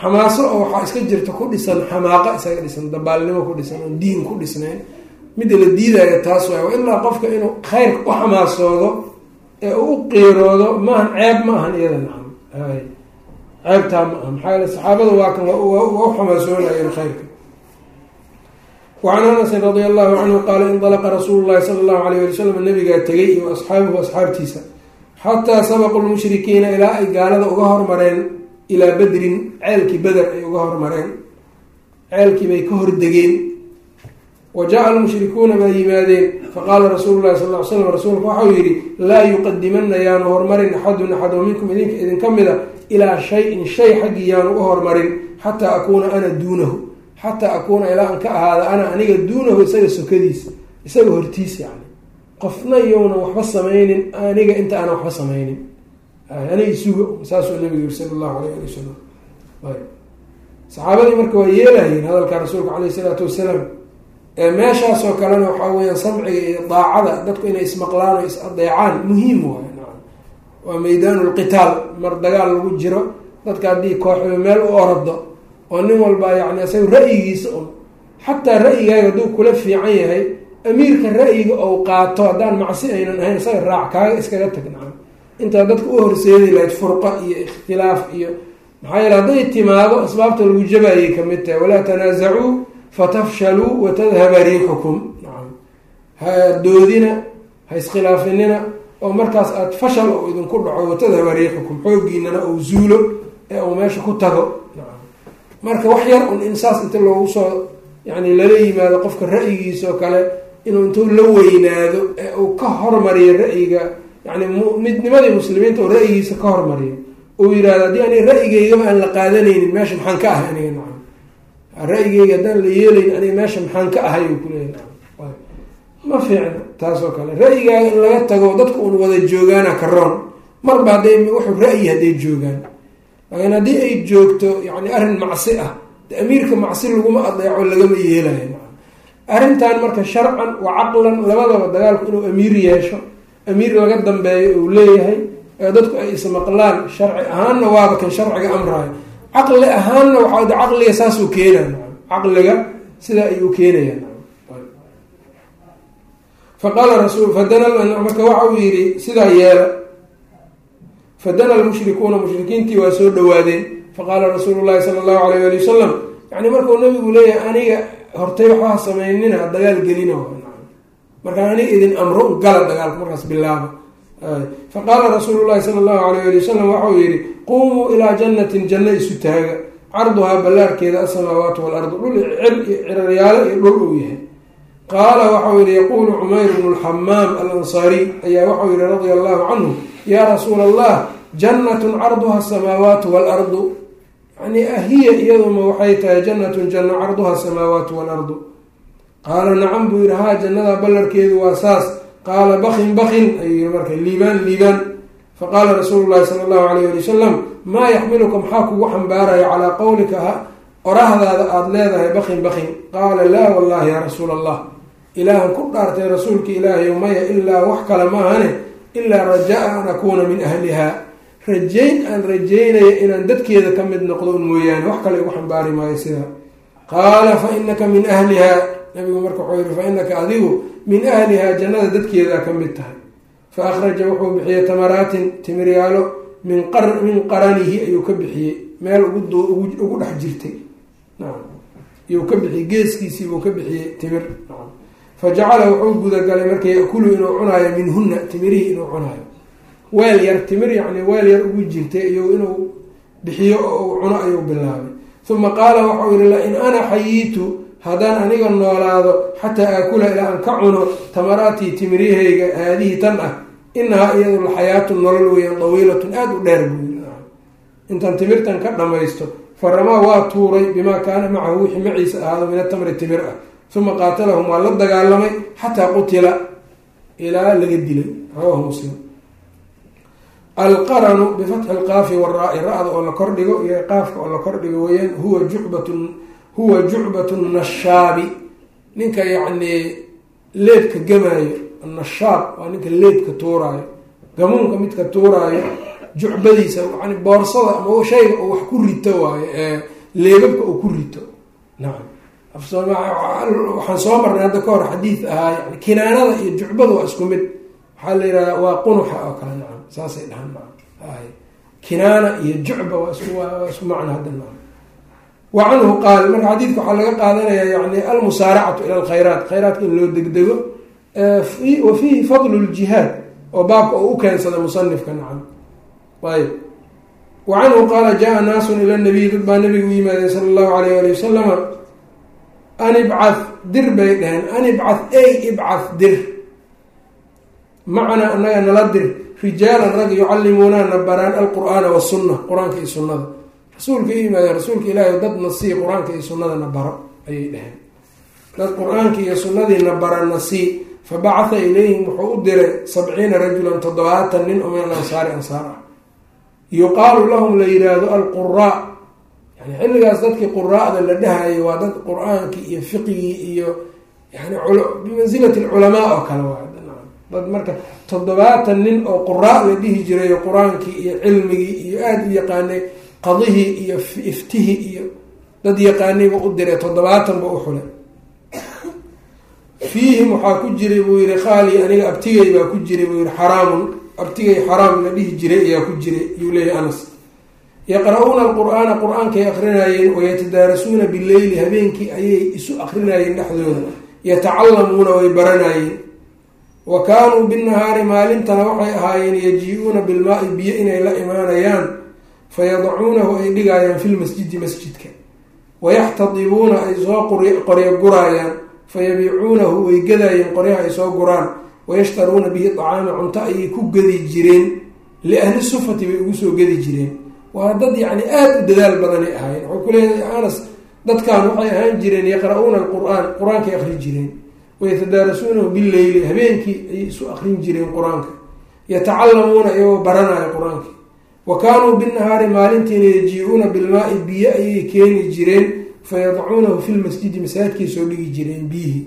Speaker 1: xamaaso oo waxaa iska jirta ku dhisan xamaaqa isaga dhisan dabaalnimo ku dhisan oon diin ku dhisnayn. Midda la diidaayo taas waay waa ilaa qofka inuu khayrka u xamaasoodo ee u qiiroodo maahan ceeb ma ahan iyada nacam. Ceebtaa ma aha maxaa yeele saxaabada waa kan waa u xamaasoonayeen khayrka. Wacan anasin radia allahu canhu qaala indalaqa rasuulu llahi sala allahu alayh ali wasalam nabigaa tegay iyo asxaabuhu asxaabtiisa xataa sabaqu lmushrikiina ilaa ay gaalada uga hormareen ilaa bedrin ceelkii beder ay uga hormareen. Ceelkii bay ka hordegeen. Wa jaa almushrikuuna baa yimaadeen. Faqaala rasuulu llahi sal ly slam rasuulku waxau yihi laa yuqadimana yaanu hormarin axadun axad oo minkum idinka idinka mida ilaa shay-in shay xaggii yaanu u hormarin xataa akuuna ana duunahu. Xataa akuuna ilaa an ka ahaada ana aniga duunahu isaga sokadiisa isaga hortiis yani qofna yownan waxba samaynin aniga inta aanan waxba samaynin. Aniga isuga saasuu nabigu yiri sala allahu alayh ali wasalam saxaabadii marka waa yeelayeen hadalka rasuulka caleyh isalaatu wasalaam meeshaasoo kalena waxaa weyaan samciga iyo daacada dadku inay ismaqlaan oo is adeecaan muhiim waay nacam. Waa meydaanu lqitaal mar dagaal lagu jiro dadka haddii kooxba meel u orado oo nin walba yani isaga ra-yigiisa un xataa ra-yigaaga hadduu kula fiican yahay amiirka ra-yiga ou qaato haddaan macsi aynan ahayn isaga raac kaaga iskaga tag nacam intaa dadka u horseedi lahayd furqa iyo ikhtilaaf iyo maxaa yeele hadday timaado asbaabta lagu jabaayay ka mid tahay walaa tanaasacuu fatafshaluu watadhaba riixukum. Nacam. Ha doodina ha iskhilaafinina oo markaas aada fashal oo idinku dhaco watadhaba riixukum xooggiinana ou zuulo ee uu meesha ku tago. Nacam. Marka wax yar un in saas inta loogu soo yani lala yimaado qofka ra-yigiisa oo kale inuu intuu la weynaado uu ka hormariyo ra-yiga yani midnimadii muslimiinta oo ra-yigiisa ka hormariyo. Uu yihahdo haddii aniga ra-yigeygaba aan la qaadanaynin meesha maxaan ka ahay aniga nacam? Ra-yigeyga haddaan la yeelayn aniga meesha maxaan ka ahay uu kuleeya nacam? Ma fiicno taasoo kale. Ra-yigaaga in laga tago dadka un wada joogaana ka roon. Marba hadday wuxuu ra-yi hadday joogaan. Laakiin haddii ay joogto yani arrin macsi ah amiirka macsi laguma adeeco lagama yeelayo arrintan marka sharcan wa caqlan labadaba dagaalku inuu amiir yeesho amiir laga dambeeyo uu leeyahay ee dadku ay ismaqlaan sharci ahaanna waaba kan sharciga amrayo caqli ahaanna waxaa caqliga saasuu keenaya caqliga sidaa ayuu keenaya faqaala rasul fadana marka waxa uu yihi sidaa yeela. Fadana lmushrikuuna mushrikiintii waa soo dhawaadeen faqaala rasuulu llahi sala allahu alayh ali wasalam yani markuu nabigu leeyahay aniga hortay waxaa sameynina dagaal gelina markaa aniga idin amro gala dagaalka markaas bilaaba faqaala rasuulu llahi sala allahu alayh ali wasalam waxau yihi qumuu ilaa jannatin janno isu taaga. Carduhaa ballaarkeeda asamaawaatu waalardu dhul ciraryaalo iyo dhul uu yahay. Qaala waxau yihi yaquulu cumayr bnu lxamaam alansaariy ayaa waxau yihi radia allahu canhu yaa rasuula allah jannatun carduha asamaawaatu waalardu yani ahiya iyaduma waxay tahay jannatun janno carduha asamaawaatu waalardu qaala nacam buu yihi haa jannada ballarkeedu waa saas. Qaala bakin bakin ayuu yihi marka liibaan liibaan. Faqaala rasuulu llahi sala allahu alayh ali wasalam maa yaxmiluka maxaa kugu xambaaraya calaa qowlika orahdaada aada leedahay bakin bakin qaala laa wallahi yaa rasuula allah ilaahan ku dhaartay rasuulka ilaahay maya ilaa wax kale maahane ilaa rajaa an akuuna min ahliha rajayn aan rajaynaya inaan dadkeeda ka mid noqdo mooyaane wax kale igu xambaari maayo sidaa qaala fa inaka min ahliha nabigu marka wuxuu yihi fa inaka adigu min ahlihaa jannada dadkeedaa ka mid tahay. Fa akhraja wuxuu bixiyey tamaraatin timiryaalo min min qaranihi ayuu ka bixiyey meel ugu dhex jirtay. Yuu ka bixiyey geeskiisiibuu ka bixiyey timir. Fa jacala wuxuu gudagalay marka yakulu inuu cunaayo minhuna timirihii inuu cunaayo weel yar timir yacni weel yar ugu jirtay iyo inuu bixiyo oo uu cuno ayuu bilaabay. Uma qaala waxau yihi la in ana xayiitu haddaan aniga noolaado xataa aakula ilaa aan ka cuno tamaraatii timirihayga haadihi tan ah inahaa iyadu laxayaatun nolol weeyaan dawiilatun aada u dheer buu intaan timirtan ka dhamaysto faramaa waa tuuray bimaa kaana macahu wixii maciisa ahaado min atamri timir ah. Uma qaatalahum waa la dagaalamay xataa qutila ilaa laga dilay. Rawaahu muslim alqaranu bifatxi lqaafi waraa-i ra-da oo la kordhigo iyo qaafka oo la kordhigo weyaan huwa jucbatun huwa jucbatu nashaabi ninka yacnii leebka gamaayo annashaab waa ninka leebka tuuraayo gamuunka midka tuuraayo jucbadiisa yani boorsada ama shayga oo wax ku rito waayo ee leebabka uu ku rito nacam waxaan soo marnay hadda ka hor xadiid ahaa yani kinaanada iyo jucbada waa isku mid waxaa la yihahda waa qunuxa oo kale nacam saasay dhahaan nacam kinaana iyo jucba waa isku waa isku macna hadda nacam wa canhu qaal marka xadiidka waxaa laga qaadanaya yani almusaaracatu ila alkhayraat khayraadka in loo degdego wa fiihi fadlu ljihaad oo baabka uu u keensada musanifka nacam. Ayb wa canhu qaala jaa naasun ila nabiy dad baa nabiga u yimaadeen sala allahu alayh ali wasalama an ibcath dir bay dheheen an ibcath ey ibcath dir macnaa anaga nala dir rijaalan rag yucallimuunana baraan alqur'aana wasunna qur'aanka iyo sunnada. Rasuulka i yimaadeen rasuulka ilaahi dad nasii qur'aanka iyo sunnadana baro ayay dheheen dad qur'aanka iyo sunnadiina bara nasii fa bacatha ilayhim wuxuu u diray sabciina rajulan toddobaatan nin oo min alansaari ansaar ah. Yuqaalu lahum la yiraahdo alquraa yani xilligaas dadkii quraa'da la dhahayo waa dad qur'aankii iyo fiqigii iyo yani bimansilati alculamaa oo kale waa dad marka toddobaatan nin oo quraa la dhihi jirayo qur'aankii iyo cilmigii iyo aada u yaqaanay qadihii iyo iftihii iyo dad yaqaanayba u diray toddobaatan ba u xulay. Fiihim waxaa ku jiray buu yihi khaali aniga abtigay baa ku jiray buu yihi xaraamun abtigay xaraam la dhihi jiray ayaa ku jiray yuu leeyahy anas. Yaqra-uuna alqur-aana qur'aankay akrinayeen wayatadaarasuuna bileyli habeenkii ayay isu akrinayeen dhexdooda yatacallamuuna way baranayeen wa kaanuu binahaari maalintana waxay ahaayeen yaji-uuna bilmaa-i biyo inay la imaanayaan fayadacuunahu ay dhigayaan filmasjidi masjidka. Wayaxtadibuuna ay soo qoryo guraayaan fayabiicuunahu way gadaayeen qoryaha ay soo guraan. Wayashtaruuna bihi dacaama cunto ayay ku gadi jireen liahli sufati bay ugu soo gadi jireen. Waa dad yani aada u dadaal badanay ahaayeen. Wuxuu ku leeyahay anas dadkan waxay ahaan jireen yaqra-uuna alqur-aan qur'aankay akrin jireen wayatadaarasuunahu bileyli habeenkii ayay isu akrin jireen qur'aanka yatacalamuuna iyagoo baranaya qur'aanka wa kaanuu binahaari maalintiina bilmaai biyo ayay keeni jireen fayadcuunahu fi lmasjidi masaajidkay soo dhigi jireen biyihii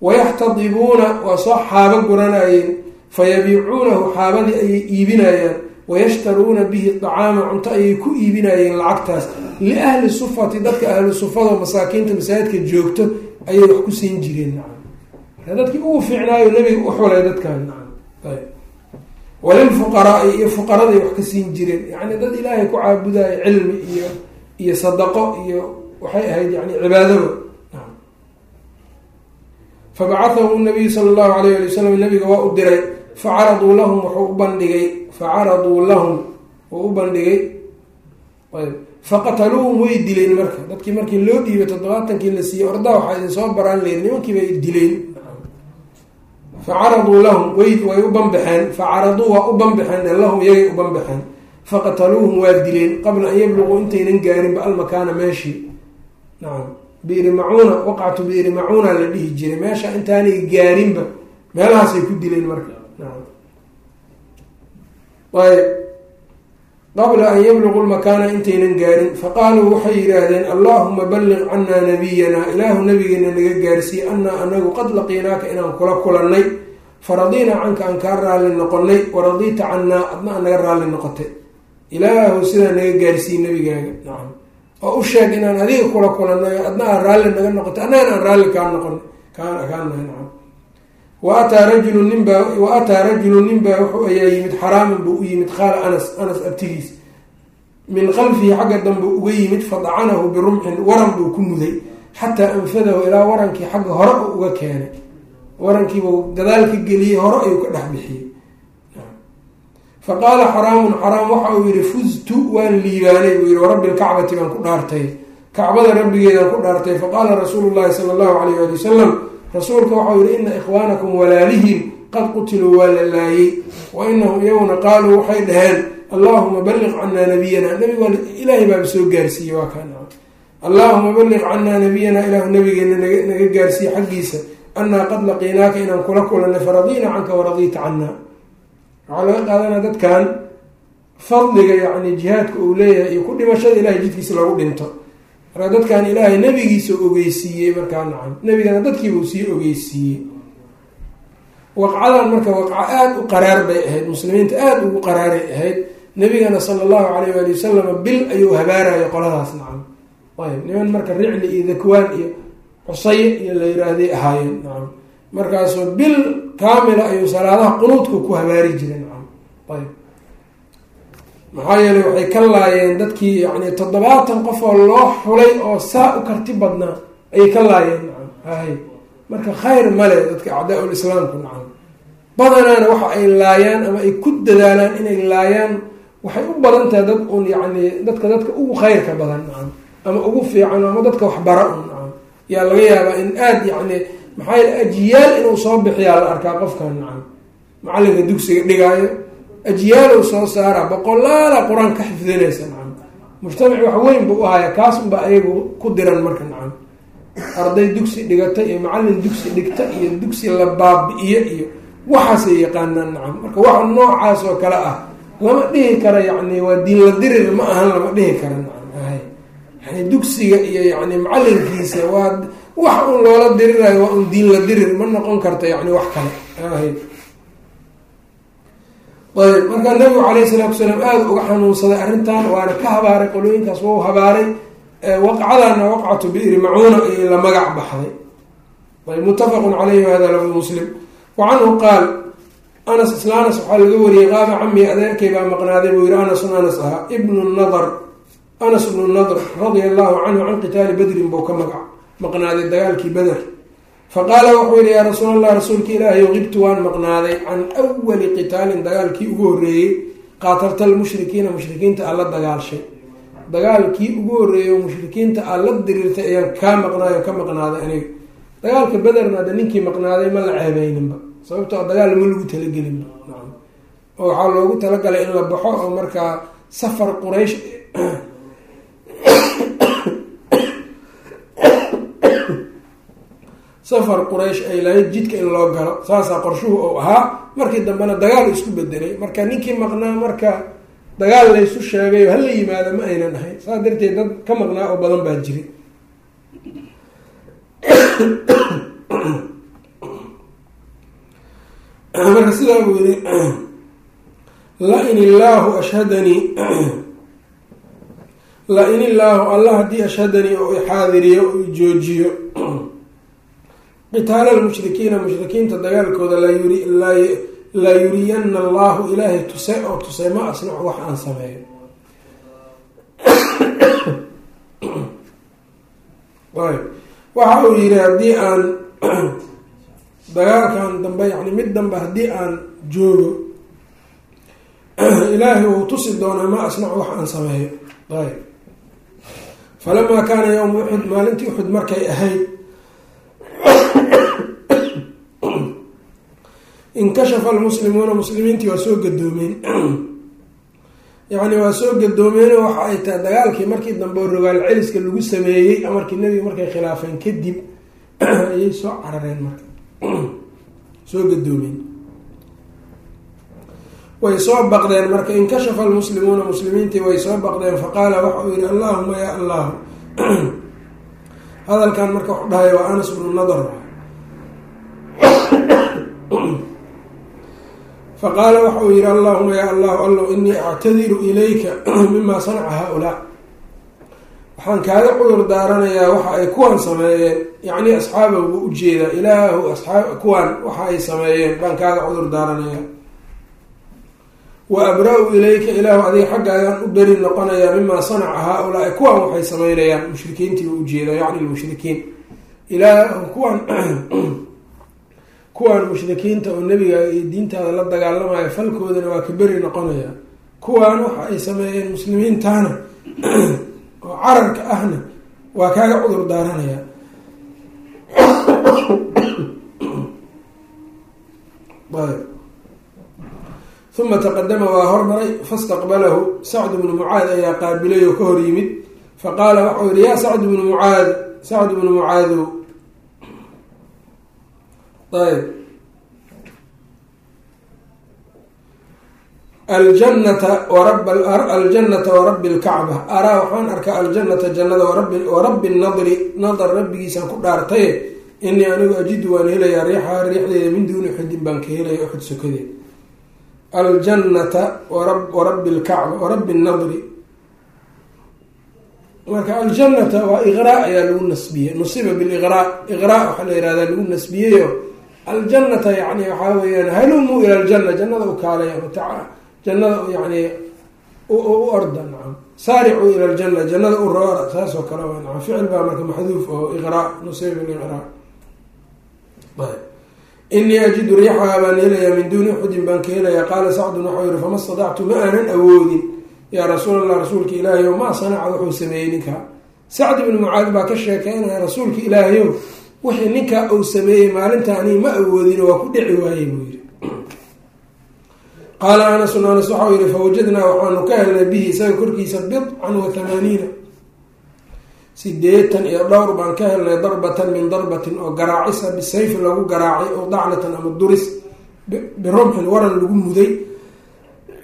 Speaker 1: wayaxtadibuuna waa soo xaabo guranayeen fayabiicuunahu xaabadii ayay iibinayaan wayashtaruuna bihi dacaama cunto ayay ku iibinayeen lacagtaas liahli sufati dadka ahlu sufado masaakiinta masaajidka joogto ayay wax ku siin jireen nacam. Marka dadkii ugu fiicnaayo nabiga u xulay dadkan nacam. Walilfuqaraai iyo fuqaraday wax ka siin jireen. Yani dad ilaahay ku caabudayo cilmi iyo iyo sadaqo iyo waxay ahayd yani cibaadaba fabacahahum nabiyu sala allahu alayh ali wasalam nabiga waa u diray. Facaraduu lahum wuxuu u bandhigay. Facaraduu lahum wuu u bandhigay faqataluuhum way dileen marka. Dadkii markii loo dhiibay toddobaatankii la siiyey ordaa waxaa idin soo baraan nimankii bay dileen. Facaraduu lahum way way u banbaxeen facaraduu waa u banbaxeen lahum iyagay u banbaxeen faqataluuhum waa dileen qabla an yabluquu intaynan gaarinba almakaana meeshii. Nacam biiri macuuna waqcatu biiri macuuna la dhihi jiray. Meesha intaanay gaarinba meelahaasay ku dileen marka. Nacam qabla an yabluqu lmakaana intaynan gaarin. Faqaaluu waxay yidhaahdeen allahuma balliq canaa nabiyana ilaahu nabigeena naga gaarsiiye annaa anagu qad laqiinaaka inaan kula kulannay. Faradiinaa canka aan kaa raalli noqonay waradiita cannaa adna naga raalli noqotay. Ilaahu sidaa naga gaarsiiye nabigaaga. Nacam oo u sheeg inaan adiga kula kulannay adna aan raalli naga noqotay. Annagana aan raalli kaa noqon kaanahay nacam wa ataa rajulu rajulu ninbaa wuxuu ayaa yimid xaraaman buu u yimid qaala anas anas abtigiis min qalfihi xagga danbe uga yimid fadacanahu birumxin waran buu ku muday xataa anfadahu ilaa warankii xagga hore u uga keenay warankiibuu gadaal ka geliyey hore ayuu ka dhex bixiyey fa qaala xaraamun xaraam waxa uu yihi fuztu waan liibaanay buu yihi warabbi lkacbati baan ku dhaartay kacbada rabbigeedaan ku dhaartay faqaala rasuulu llahi sala allahu alayh ali wasalam rasuulka waxau yihi ina ikhwaanakum walaalihim qad qutiluu waa la laayey wa inahum iyaguna qaaluu waxay dhaheen allahuma balliq canaa nabiyana nabig ilaahay baaba soo gaarsiiyey waa kaa allahuma balliq canaa nabiyana ilaahu nabigeena naga gaarsiiye xaggiisa annaa qad laqiinaaka inaan kula kulanay faradiina canka waradiita canaa waxaa laga qaadanaa dadkan fadliga yani jihaadka uu leeyahay iyo ku dhimashada ilahay jidkiisa lagu dhinto marka dadkan ilaahay nabigiisa ogeysiiyey markaa nacam nabigana dadkiibuu sii ogeysiiyey. Waqcadan marka waqco aada u qaraar bay ahayd muslimiinta aada ugu qaraaray ahayd. Nabigana sala allahu alayh waali wasalam bil ayuu habaarayo qoladaas nacam. Ayb niman marka ricli iyo dakwaan iyo cusaye iyo la yiraahday ahaayeen nacam. Markaasoo bil kaamila ayuu salaadaha qunuudka ku habaari jiray nacam. Ayb maxaa yeeley waxay ka laayeen dadkii yani toddobaatan qof oo loo xulay oo saa u karti badnaa ayay ka laayeen nacam hay. Marka khayr male dadka acdaa-ul islaamku nacam badanaana waxa ay laayaan ama ay ku dadaalaan inay laayaan waxay u badan tahay dad un yacni dadka dadka ugu khayrka badan nacam ama ugu fiican ama dadka waxbara un nacam yaa laga yaabaa in aada yacni maxaa yele ajiyaal inuu soo bixiyaa la arkaa qofkan nacam macalinka dugsiga dhigaayo ajyaalow soo saara boqolaala qur'aan ka xifdinaysa nacam mujtamac wax weyn buu ahaya kaas unba ayagu ku diran marka nacam arday dugsi dhigata iyo macallin dugsi dhigta iyo dugsi la baabi'iyo iyo waxaasay yaqaanaan nacam marka waxa noocaas oo kale ah lama dhihi kara yacni waa diin la dirir ma ahan lama dhihi kara nacam hay yani dugsiga iyo yani macallinkiisa waa wax un loola dirirayo waa un diin la dirir ma noqon karta yani wax kale. Hay ayb markaa nabigu calayhi salaatu wasalaam aada uga xanuunsaday arrintan waana ka habaaray qolooyinkaas wau habaaray waqcadana waqcatu bi'ri macuuna iyo la magac baxday. Ayb muttafaqun caleyhi wahada lafdu muslim. Wa canhu qaal anas isla anas waxaa laga wariyey qaaba cami adeerkay baa maqnaaday buu yihi anasun anas ahaa ibnu nadr anas ibnu nadr radia allahu canhu can qitaali badrin buu ka magac maqnaaday dagaalkii beder faqaala wuxuu yihi yaa rasuul allah rasuulka ilaahay qibtu waan maqnaaday can awali qitaalin dagaalkii ugu horreeyey. Qaatalta almushrikiina mushrikiinta alla dagaalshay. Dagaalkii ugu horreeyey oo mushrikiinta alla diriirtay ayaan kaa maqnaay oo ka maqnaaday aniga. Dagaalka bederna ada ninkii maqnaaday ma la ceebeyninba. Sababtoo dagaal ma lagu talagelinba oo waxaa loogu talagalay in la baxo oo markaa safar quraysh safar quraysh ay lahayd jidka in loo galo saasaa qorshuhu ou ahaa. Markii dambena dagaal isku bedelay marka ninkii maqnaa marka dagaal laysu sheegayo hala yimaado ma aynan ahayn. Saas darteed dad ka maqnaa oo badan baa jiray *coughs* marka sidaa buu yiri *coughs* la-in illaahu ashhadanii *coughs* la-in illaahu allah haddii ashhadanii oo ixaadiriyo o ijoojiyo qitaala lmushrikiina mushrikiinta dagaalkooda la yuriyana allahu ilaahay tuse oo tuse ma asnacu wax aan sameeyo. *coughs* Waxa uu yihi haddii aan *coughs* dagaalkan dambe yani mid dambe haddii aan joogo *coughs* ilaahay uu tusi doonaa ma asnacu wax aan sameeyo. Ayb falamaa kaana yowma uxud maalintii uxud markay ahayd inkashafa almuslimuuna muslimiintii waa soo gadoomeen yacni waa soo gadoomeen waxa ay tahay dagaalkii markii dambe rogaal celiska lagu sameeyey amarkii nebiga markay khilaafeen kadib ayay soo carareen marka soo gadoomeen way soo baqdeen marka inkashafa almuslimuuna muslimiintii way soo baqdeen faqaala waxa uu yihi allahuma ya allahu hadalkan marka waxu dhahay waa anas bnu nadar faqaala waxa uu yihi allahuma ya allahu allow inii actadiru ilayka mima sanaca haa-ulaa waxaan kaaga cudur daaranayaa waxa ay kuwan sameeyeen yacni asxaabahu buu u jeedaa ilaahu asxaab kuwan waxa ay sameeyeen baan kaaga cudur daaranayaa wa abra-u ilayka ilaahu adiga xaggaagaan u beri noqonayaa mimaa sanaca haa-ulaa kuwan waxay sameynayaan mushrikiintii buu u jeedaa yacni lmushrikiin ilaahu kuwan kuwan mushrikiinta oo nebiga iyo diintaada la dagaalamaya falkoodana waa ka beri noqonaya. Kuwan waxa ay sameeyeen muslimiintana *clears throat* oo cararka ahna waa kaaga cudur daaranaya. *clears throat* Uma taqadama waa hormaray fastaqbalahu. Sacd bnu mucaad ayaa qaabilay oo ka hor yimid. Faqaala waxau yihi yaa sacd bnu mucaad sacd bnu mucaadow ayb aljanata aljanata warabbi lkacba araa waxaan arkaa aljanata jannada warabbi nadri nadar rabbigiisaan ku dhaartaye inii anigu ajidu waan helayaa riixaa riixdeeda min duuni uxudin baan ka helaya uxud sokadeed aljanata warabbi lkacba warabbi nadri marka aljanata waa iqraa ayaa lagu nasbiyey nusiba biliqraa iqraa waxaa la yihahdaa lagu nasbiyeyo aljanata yani waxaa weyaan halumuu ila ljana jannada u kaalaya jannada yani u orda nacam. Saaricuu ila ljana jannada u roora saas oo kale waa nacam. Ficil baa marka maxduuf oo iqraa nusiba biliqraa inii ajidu riixaha baan helayaa min duuni uxudin baan ka helayaa qaala sacdun waxau yihi fama stadactu ma aanan awoodin. Yaa rasuul allah rasuulka ilaahayow maa sanaca wuxuu sameeyey ninkaa sacd ibnu mucaad baa ka sheekeynaya rasuulka ilaahayow wixii ninkaa uu sameeyey maalinta anii ma awoodin waa ku dhici waayey buu yihi qaala anasun anas waxau yihi fawajadnaa waxaanu ka helnay bihi isaga korkiisa bidcan wa thamaaniina sideetan iyo dhowr baan ka helnay darbatan min darbatin oo garaacisa bisayfi lagu garaacay oo dacnatan ama duris birumxin waran lagu muday.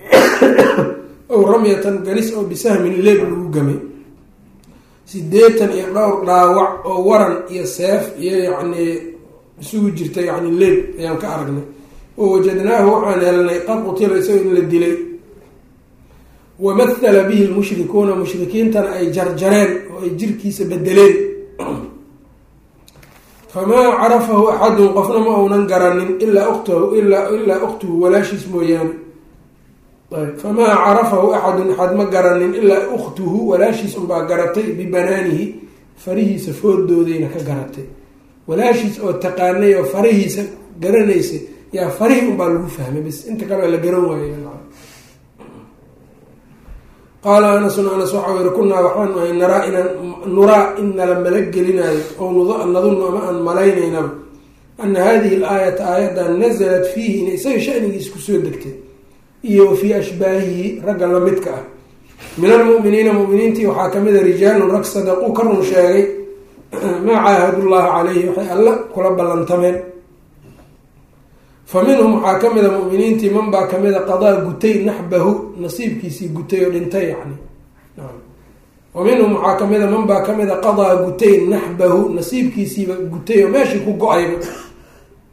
Speaker 1: *coughs* Ow ramyatan ganis oo bisahmin leeb lagu gamay sideetan iyo dhowr dhaawac oo waran iyo seef iyo yacnii isugu jirta yacni leeb ayaan ka aragnay. Oo wajadnaahu waxaan helnay qad qutila isagoo in la dilay. Wamathala bihi lmushrikuuna mushrikiintana ay jarjareen oo ay jirkiisa bedeleen. Famaa carafahu axadun qofna ma uunan garanin ilaa uktahu ilaa ilaa ukhtuhu walaashiis mooyaane famaa carafahu axadun axad ma garanin ilaa ukhtuhu walaashiis unbaa garatay bibanaanihi farihiisa foodoodayna ka garatay. Walaashiis oo taqaanay oo farihiisa garanaysay yaa farihii unbaa lagu fahmay bas inta kale la garan waaye qaala anasun anas waxau yihi kunaa waxaanu ahay naraa inaan nuraa in nala malagelinaayo oo nadunnu ama aan maleynaynaba ana hadihi alaayata aayaddan nasalat fiihi inay isaga shanigiis ku soo degtay iyo fii ashbaahihi ragga lamidka ah. Min almu'miniina mu'miniintii waxaa ka mid a rijaalun rag sadaquu ka run sheegay. *clears throat* Maa caahadullaha caleyhi waxay alla kula ballantameen. Fa minhum waxaa ka mid a mu'miniintii man baa ka mid a qadaa gutay naxbahu nasiibkiisii gutay oo dhintay yani wa minhum waxaa ka mid a man baa ka mid a qadaa gutay naxbahu nasiibkiisiiba gutay oo meeshii ku go'ayba.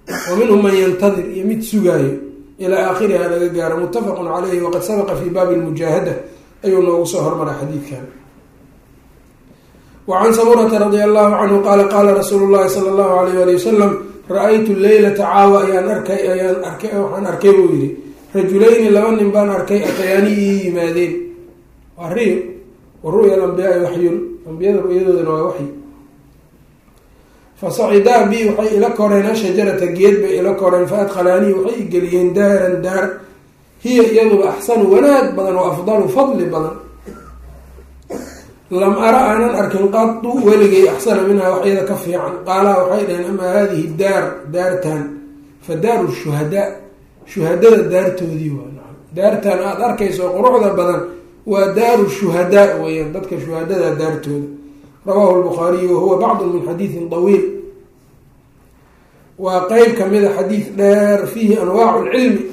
Speaker 1: Wa minhum man yantadir iyo mid sugaayo ilaa aakhiriha laga gaaro muttafaqun caleyhi waqad sabaqa fi baabi lmujaahada ayuu noogu soo hormaray xadiidkan. Wa can samurata radia allahu canhu qaala qaala rasuulu llahi sala allahu alayh ali wasalam ra'aytu leylata caawa ayaan arkay ayaan arkay waxaan arkay buu yihi rajulayni laba nin baan arkay atayaani ii yimaadeen. Waa riyo. Wa ru'ya alambiyaai waxyun ambiyada ru'yadoodana waa waxyi fasacidaa bi waxay ila koreen ashajarata geed bay ila koreen fa adkhalaanii waxay igeliyeen daaran daar hiya iyaduba axsanu wanaag badan oo afdalu fadli badan lam ara aanan arkin qadu weligay axsana minhaa waxyada ka fiican qaalaa waxay dhaheen amaa haadihi daar daartan fa daaru shuhadaa shuhadada daartoodii waa daartan aada arkayso quruxda badan waa daaru shuhadaa weyaan dadka shuhadada daartooda rawaahu lbukhaariyu wahuwa bacdu min xadiidin dawiil waa qeyb kamida xadiid dheer fiihi anwaacu lcilmi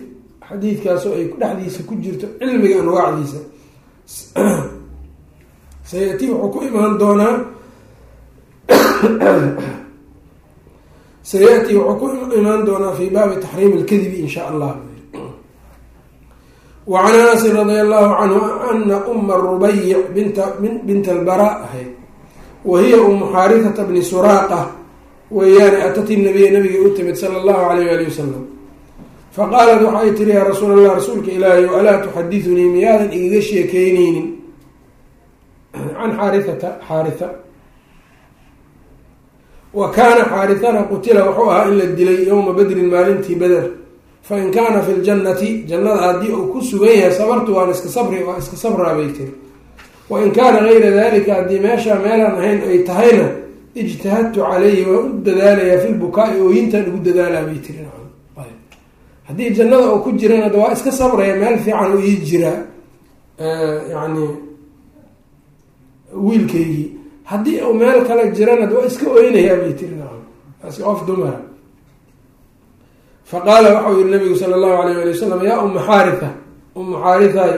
Speaker 1: xadiidkaasoo ay dhexdiisa ku jirto cilmiga anwaacdiisa. Sayati wuxuu ku imaan doonaa sayati wuxuu ku imaan doonaa fi baabi taxriim lkadibi in sha allah. Wa can anasin radia allahu canhu ana uma rubayic binta binta albara. ahayd wa hiya umu xaarithata bni suraaqa weeyaane atati nabiya nabiga u timid sala allahu alayh ali wasalam faqaalat waxay tiri yaa rasuul allah rasuulka ilaahay alaa tuxadithunii miyaadan igaga sheekeyneynin can xaarithata xaaritha wa kaana xaarithana qutila wuxuu ahaa in la dilay yowma badrin maalintii beder fain kaana fi ljannati jannada haddii uu ku sugan yahay sabartu waan iska sabri waa iska sabraa bay tiri wain kaana gayra dalika haddii meeshaa meelaan ahayn ay tahayna ijtahadtu calayhi waan u dadaalayaa fi lbukaa-i ooyintaan ugu dadaalaa bay tiri haddii jannada oo ku jirana da waa iska sabraya meel fiican u ii jiraa yani wiilkaygii haddii uu meel kale jirana da waa iska oynayaa bay tiri taasi qof dumara faqaala waxau yihi nabigu sala allahu alayh ali wasalam yaa uma xaaritha uma xaarithay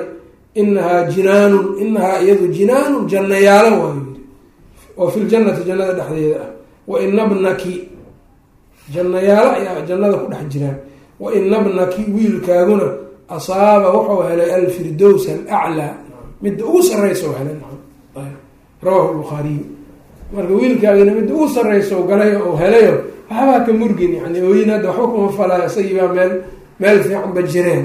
Speaker 1: inahaa jinaanun inahaa iyadu jinaanun jannayaalo waayu yiri oo fi ljannati jannada dhexdeeda ah wa ina bnaki jannayaalo ayaa jannada ku dhex jiraan wa ina bnaki wiilkaaguna asaaba wuxuu helay alfirdows alaclaa midda ugu sarreysa helay rawahu lbukhaariyu marka wiilkaagina midda ugu sarreysa galay oo helayo waxbaa ka murgin yani ooyin hadda waxba kuma falaayo isagii baa meel meel fiican ba jireen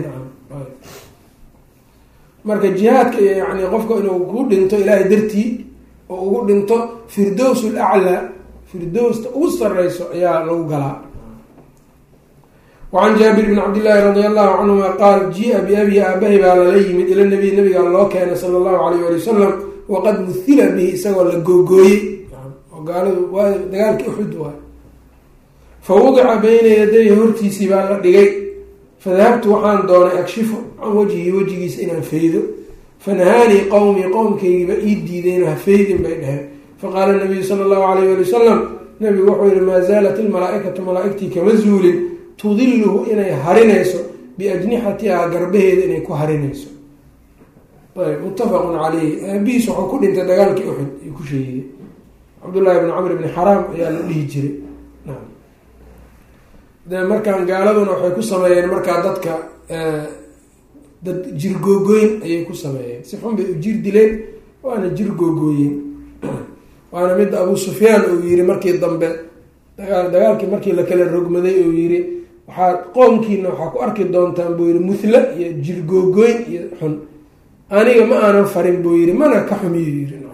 Speaker 1: marka jihaadka yani qofka inuu ku dhinto ilaahay dartii oo ugu dhinto firdows laclaa firdowsta ugu sarreyso ayaa lagu galaa. Wacan jaabir bn cabdillaahi radi allahu canhuma qaal jia biabi aabahi baa lala yimid ila nabiy nabiga loo keenay sala allahu alayh ali wasalam waqad muhila bihi isagoo la googooyey. Oo gaaladu waa dagaalkii uxud waay. Fa wudica bayna yadayhi hortiisii baa la dhigay fadahabtu waxaan doonay agshifu can wajhii wejigiisa inaan faydo fanahaanii qowmii qowmkaygiiba ii diideen ha faydin bay dheheen faqaala nabiyu sala allahu alayh ali wasalam nabigu wuxuu yihi maa zaalat ilmalaa-ikatu kama zuulin tudiluhu inay harinayso biajnixatihaa garbaheeda inay ku harinayso ayb muttafaqun caleyhi aabihiis waxuu ku dhintay dagaalkii uxud ay ku sheegiyey cabdullaahi bni camr bni xaraam ayaa la dhihi jiray de markaan gaaladuna waxay ku sameeyeen markaa dadka dad jir googooyn ayay ku sameeyeen. Si xun bay u jir dileen waana jir googooyeen *clears throat* waana midda abu sufyaan uu yiri markii dambe dagaal dagaalkii markii la kala rogmaday uu yiri waxaad qoomkiina waxaa ku arki doontaan buu yihi muthla iyo jir googooyn iyo xun. Aniga ma aanan farin buu yihi mana ka xumiyu yiri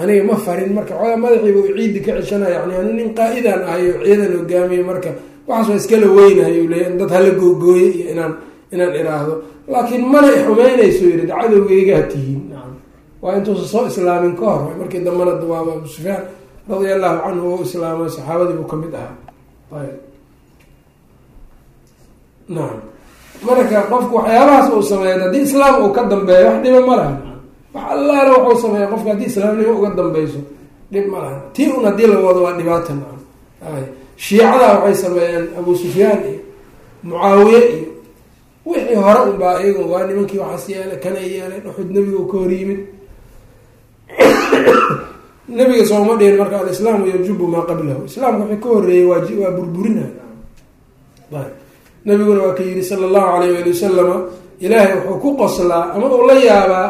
Speaker 1: aniga ma farin marka xoogaa madaxiiba u ciidi ka ceshanaya yani anu nin qaa-idaan ahay oo ciidan hogaamiye marka. Waxaas waa iskala weynahay u leeya dad hala googooye iyo inaan inaan iraahdo laakiin mana xumeynayso yiri cadowgeygaa tihiin. Nacam waa intuusa soo islaamin ka hor markii dambana dawaaba abu sufyaan radia allahu canhu oo islaamay saxaabadii buu ka mid ahaa. Ayb nacam marka qofku waxyaabahaas uu sameeya haddii islaam uu ka dambeeyo wax dhiba ma laha wax allaala waxuu sameeya qofka haddii islaamnimo uga dambeyso dhib ma laha. Tii un haddii la waa dhibaata maa shiicada waxay sameeyeen abu sufyaan iyo mucaawiye iyo wixii hore unbaa iyagu waa nimankii waxaas yeelay kana yeelay dhuxud nebiga ka hor yimid. Nabiga sooma dhihin marka alislaamu yajubu maa qablahu. Islaamka wixii ka horeeyey waa burburinay nabiguna waa ka yiri sala allahu alayh wali wasalama ilaahay wuxuu ku qoslaa ama uu la yaabaa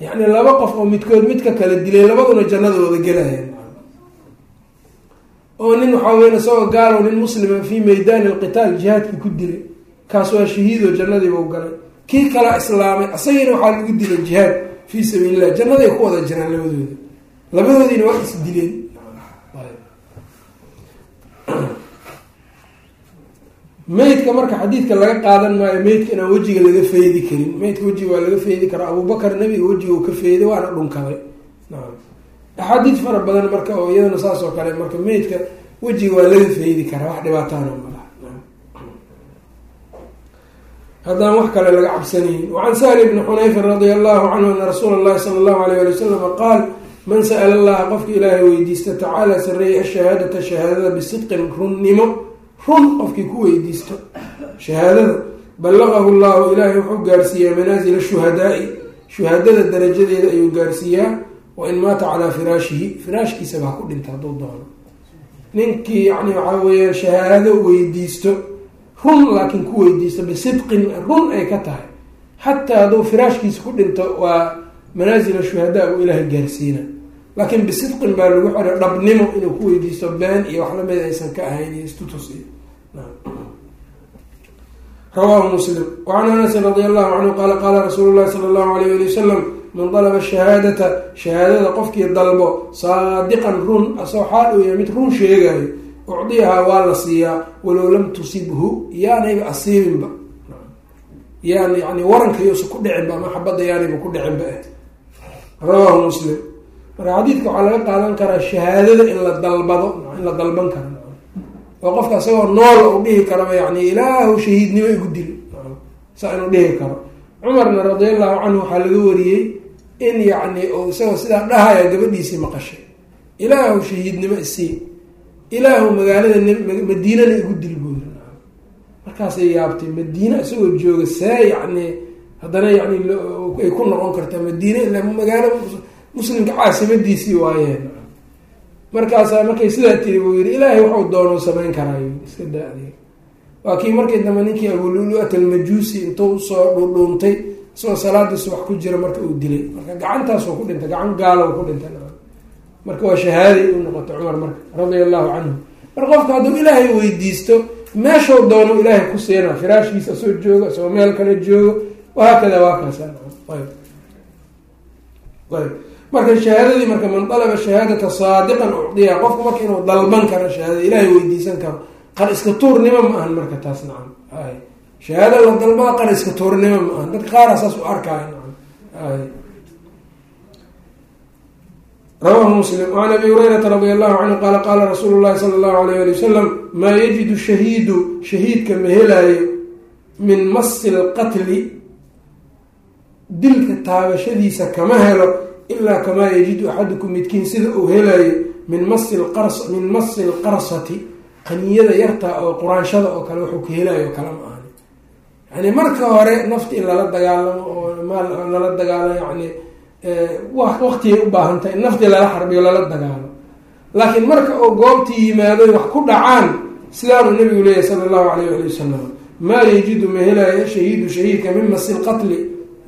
Speaker 1: yani laba qof oo midkood midka kala dilay labaduna jannadooda gelaya oo nin waxaa weyn isagoo gaalow nin muslima fii meydaani alqitaal jihaadka ku dilay kaas waa shahiido jannadiibau galay. Kii kala islaamay isagiina waxaa lagu dilay jihaad fii sabiili illah jannaday ku wada jiraan labadooda. Labadoodiina waa is dileen meydka marka xadiidka laga qaadan maayo meydka inaan wejiga laga feydi karin. Meydka wejiga waa laga feydi karaa. Abubakar nebiga wejiga uu ka feyday waana dhunkaday axaadiid fara badan marka oo iyadana saas oo kale marka meydka wejiga waa laga feydi karaa wax dhibaataana malaha haddaan wax kale laga cabsanayn. Wacan sahli bni xunayfin radia allahu canhu ana rasuula allahi sala allahu alayh ali wasalama qaal man sa'ala allaha qofka ilaahay weydiista tacaala sareeyay ashahaadata shahaadada bisidqin runnimo run qofkii ku weydiisto. Shahaadada ballaqahu llahu ilaahay wuxuu gaarsiiyaa manaasila shuhadaai. Shuhadada darajadeeda ayuu gaarsiiyaa. Wa in maata calaa firaashihi firaashkiisaba ha ku dhinta hadduu doono. Ninkii yani waxaa weeyaan shahaado weydiisto. Run laakiin ku weydiisto bisidqin run ay ka tahay. Xataa hadduu firaashkiisa ku dhinto waa manaasila shuhadaa uu ilaahay gaarsiina laakiin bisidqin baa lagu xira dhabnimo inuu ku weydiisto been iyo wax la mid aysan ka ahayn iyo istutus iyo rawaahu muslim. Wacan anasin radi allahu canhu qaala qaala rasuulu llahi sala allahu alayh ali wasalam man dalaba shahaadata shahaadada qofkii dalbo saadiqan run asoo xaal uu yahay mid run sheegayo ucdiyahaa waa la siiyaa walow lam tusibhu yaanayba asiibinba. Yaan yani warankayuusa ku dhicinba ama xabadda yaanayba ku dhicinba ah rawaahu muslim marka xadiidka waxaa laga qaadan karaa shahaadada in la dalbado in la dalban karo. Oo qofka isagoo nool u dhihi karaba yani ilaahu shahiidnimo igu dil. Saa inuu dhihi karo. Cumarna radiallahu canhu waxaa laga wariyey in yani isagoo sidaa dhahaya gabadhiisii maqashay. Ilaahu shahiidnimo isii ilaahu magaalada madiinana igu dil buuri markaasay yaabtay madiine isagoo jooga see yani haddana yani ay ku noqon kartaa madiine ila magaalo muslimka caasimadiisii waayeen markaasaa markay sidaa tiri buu yihi ilaahay waxuu doonuu samayn karaa iska da-day waa kii markii dambe ninkii abululu-at almajuusi intuu soo dhudhuuntay isagoo salaadii subax ku jira marka uu dilay. Marka gacantaasuu ku dhintay gacan gaalow ku dhintay. Marka waa shahaaday u noqotay cumar marka radia allahu canhu. Marka qofka hadduu ilaahay weydiisto meeshuu doono ilaahay ku siina firaashkiisa soo joogo isagoo meel kale joogo. Wahaakada waa kaasa ayb marka shahaadadii marka man dalaba shahaadata saadiqan ucdiya qofku marka inuu dalban karo shahaadada ilaahay weydiisan karo qar iska tuurnimo ma ahan marka taas nacam. Shahaada la dalbada qar iska tuurnimo ma ahan. Dadka qaara saas u arkaayo nacam. Ay. Rawahu muslim an abi hurayrata radi canhu qaala qaala rasuulu llahi sala allahu alayh ali wasalam maa yajidu shahiidu shahiidka ma min masi lqatli dilka taabashadiisa kama helo ilaa kamaa yajidu axadukum midkiin sida uu helayo min masi lqars min masi lqarsati qaniyada yartaa oo quraanshada oo kale wuxuu ka helayo o kale ma ahani yani marka hore nafti in lala dagaalamo oo maal lala dagaalo yani waktigay u baahan tahay in naftii lala xarbiyo lala dagaalo laakiin marka uu goobtii yimaadoy wax ku dhacaan sidaanuu nabigu leeyahy sala allahu alayh ali wasalam maa yajidu ma helayo shahiidu shahiidka min masi lqatli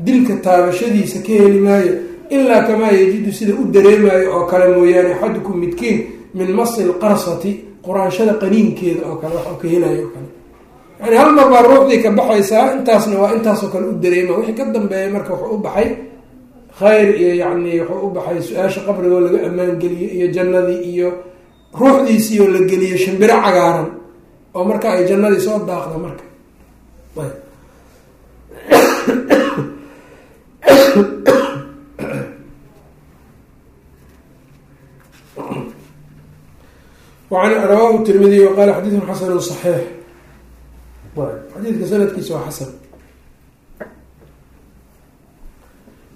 Speaker 1: dilka taabashadiisa ka heli maayo ilaa kamaa yajidu sida u dareemayo oo kale mooyaane axadukum midkiin min masi lqarsati quraanshada qaniinkeeda oo kale waxuu ka helayo oo kale. Yani hal mar baa ruuxdii ka baxaysaa intaasna waa intaasoo kale u dareema. Wixii ka dambeeya marka wuxuu u baxay khayr iyo yani wuxuu u baxay su'aasha qabrigoo laga ammaan geliyo iyo jannadii iyo ruuxdiisii oo la geliyo shimbiro cagaaran oo marka ay jannadii soo daaqda marka rawaahu tirmidiy waqaala xadiidun xasanu صaxiix xadiidka sanadkiisa waa xasan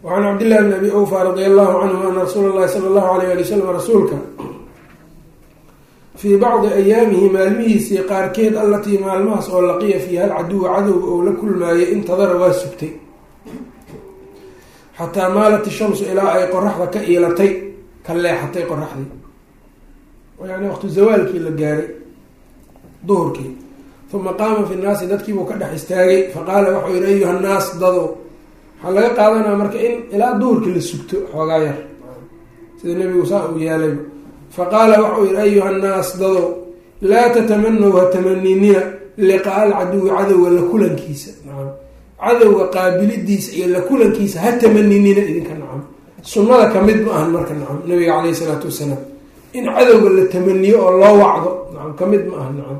Speaker 1: wacan cabdillahi bn abi awfa radia allahu canhu ana rasuula llahi sala allahu alayh ali wasalam rasuulka fii bacdi ayaamihi maalmihiisii qaarkeed allatii maalmahaas oo laqiya fiiha alcaduwa cadowga ou la kulmaayay intadara waa sugtay xataa maalat ishamsu ilaa ay qoraxda ka iilatay ka leexatay qoraxdii yani waqtu zawaalkii la gaaray duhurkii uma qaama fi nnaasi dadkiibuu ka dhex istaagay faqaala waxau yihi ayuha nnaas dado waxaa laga qaadanaya marka in ilaa duhurkii la sugto xoogaa yar sida nebigu saa uu yeelayba faqaala waxau yihi ayuha nnaas dado laa tatamanaw ha tamaninina liqaa alcaduwi cadowga la kulankiisa nacam cadowga qaabilidiisa iyo la kulankiisa ha tamaninina idinka nacam sunnada ka mid ma ahan marka nacam nabiga caleyhi isalaatu wasalaam in cadowga la tamaniyo oo loo wacdo nacam ka mid ma aha nacam.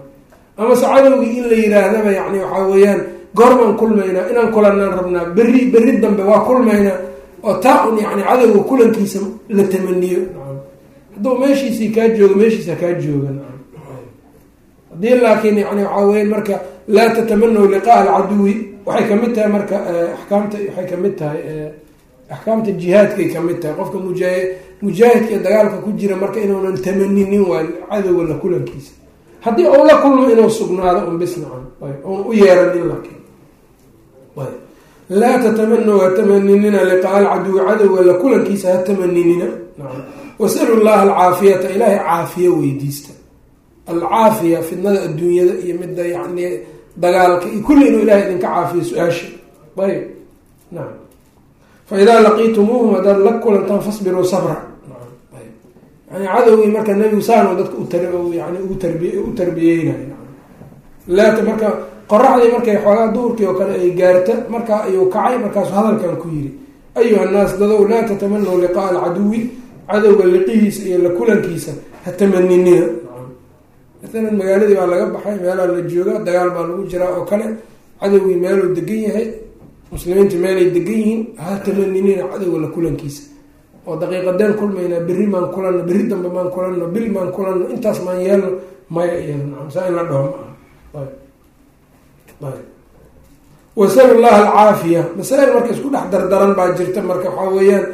Speaker 1: Amase cadowgii in la yiraahdaba yani waxaa weeyaan goormaan kulmaynaa inaan kulanaan rabnaa berri berri dambe waa kulmaynaa oo taa un yani cadowga kulankiisa la tamaniyo nacam. Hadduu meeshiisii kaa joogo meeshiisa kaa jooga nacam. Haddii laakiin yani waxaa weya marka laa tatamanaw liqaa alcaduwi waxay ka mid tahay marka axkaamta waxay ka mid tahay axkaamta jihaadkay ka mid tahay. Qofka mujaa mujaahidka dagaalka ku jira marka inuunan tamaninin waa cadowga la kulankiisa. Haddii uu la kulmo inuu sugnaado un bis nacan un u yeeranin laakiin laa tatamanaw ha tamaninina liqaa alcaduwi cadowga la kulankiisa ha tamaninina. Wasalu llaha alcaafiyata ilaahay caafiya weydiista. Alcaafiya fidnada adduunyada iyo midda yani dagaalka iyo kulli inuu ilahay idinka caafiyo su'aasha. Ayb nacam fa idaa laqiitumuuhum haddaad la kulantaan fasbiruu sabra yani cadowgii marka nebigu saanu dadka tarbi u tarbiyeynayo laata marka qoraxdii markay xoogaa duurkii oo kale ay gaarta markaa ayuu kacay markaasu hadalkan ku yiri ayuha nnaas dadow laa tatamanaw liqaa alcaduwi cadowga liqihiisa iyo la kulankiisa ha tamaninina maalan magaaladii baa laga baxay meelaa la jooga dagaal baa lagu jiraa oo kale cadowgii meeluu degan yahay muslimiinta meelay degan yihiin ha cadowga la kulankiisa. Oo daqiiqadeen kulmaynaa berri maan kulanno berri dambe maan kulanno bil maan kulanno intaas maan yeelno maya iyada nacam saa in la dhaho ma aha. Wasal llaha alcaafiya masaa-il marka isku dhex dardaran baa jirta marka waxaa weeyaan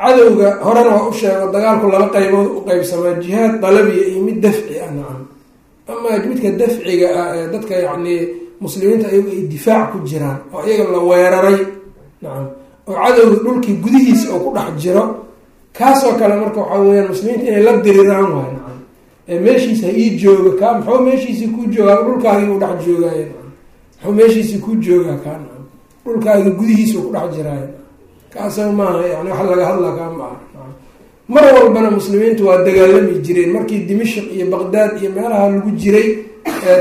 Speaker 1: cadowga horena waa u sheego dagaalku laba qaybood u qeybsamaa jihaad dalabiya iyo mid dafci ah nacam amaa midka dafciga ah ee dadka yacni muslimiinta ayagu ay difaac ku jiraan oo iyaga la weeraray nacam oo cadowga dhulkii gudihiisa oo ku dhex jiro kaasoo kale marka waxaa weyaan muslimiinta inay la diriraan waay nacam ee meeshiisa ha ii jooga kaa maxuu meeshiisii kuu joogaa dhulkaagii u dhex joogaayo nacam maxuu meeshiisii kuu joogaa kaa nacam dhulkaagii gudihiisa ku dhex jiraayo kaasa maaha yani wax laga hadla kaa ma mar walbana muslimiintu waa dagaalami jireen markii dimashik iyo baqdaad iyo meelaha lagu jiray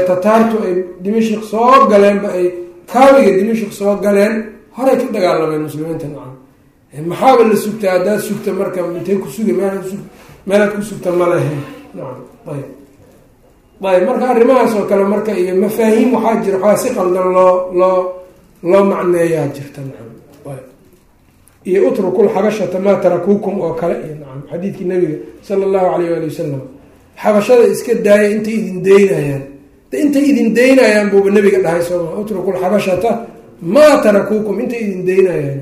Speaker 1: tataartu ay dimashik soo galeenba ay kaabiga dimashik soo galeen horay ka dagaalameen muslimiinta nacam maxaaba la sugtaa haddaad sugta marka intay ku suga meelaad ku sugta ma lehe ayb ayb marka arrimahaas oo kale marka iyo mafaahiim waxaa jira waxaa si qaldan loo loo loo macneeyaa jirta nacam iyo utruku lxabashata maa tarakuukum oo kale iyo nacam xadiidkii nabiga sala allahu alayh ali wasalam xabashada iska daaya intay idin deynayaan intay idin deynayaan buuba nabiga dhahay sooma utruku lxabashata maa tarakuukum intay idin deynayaan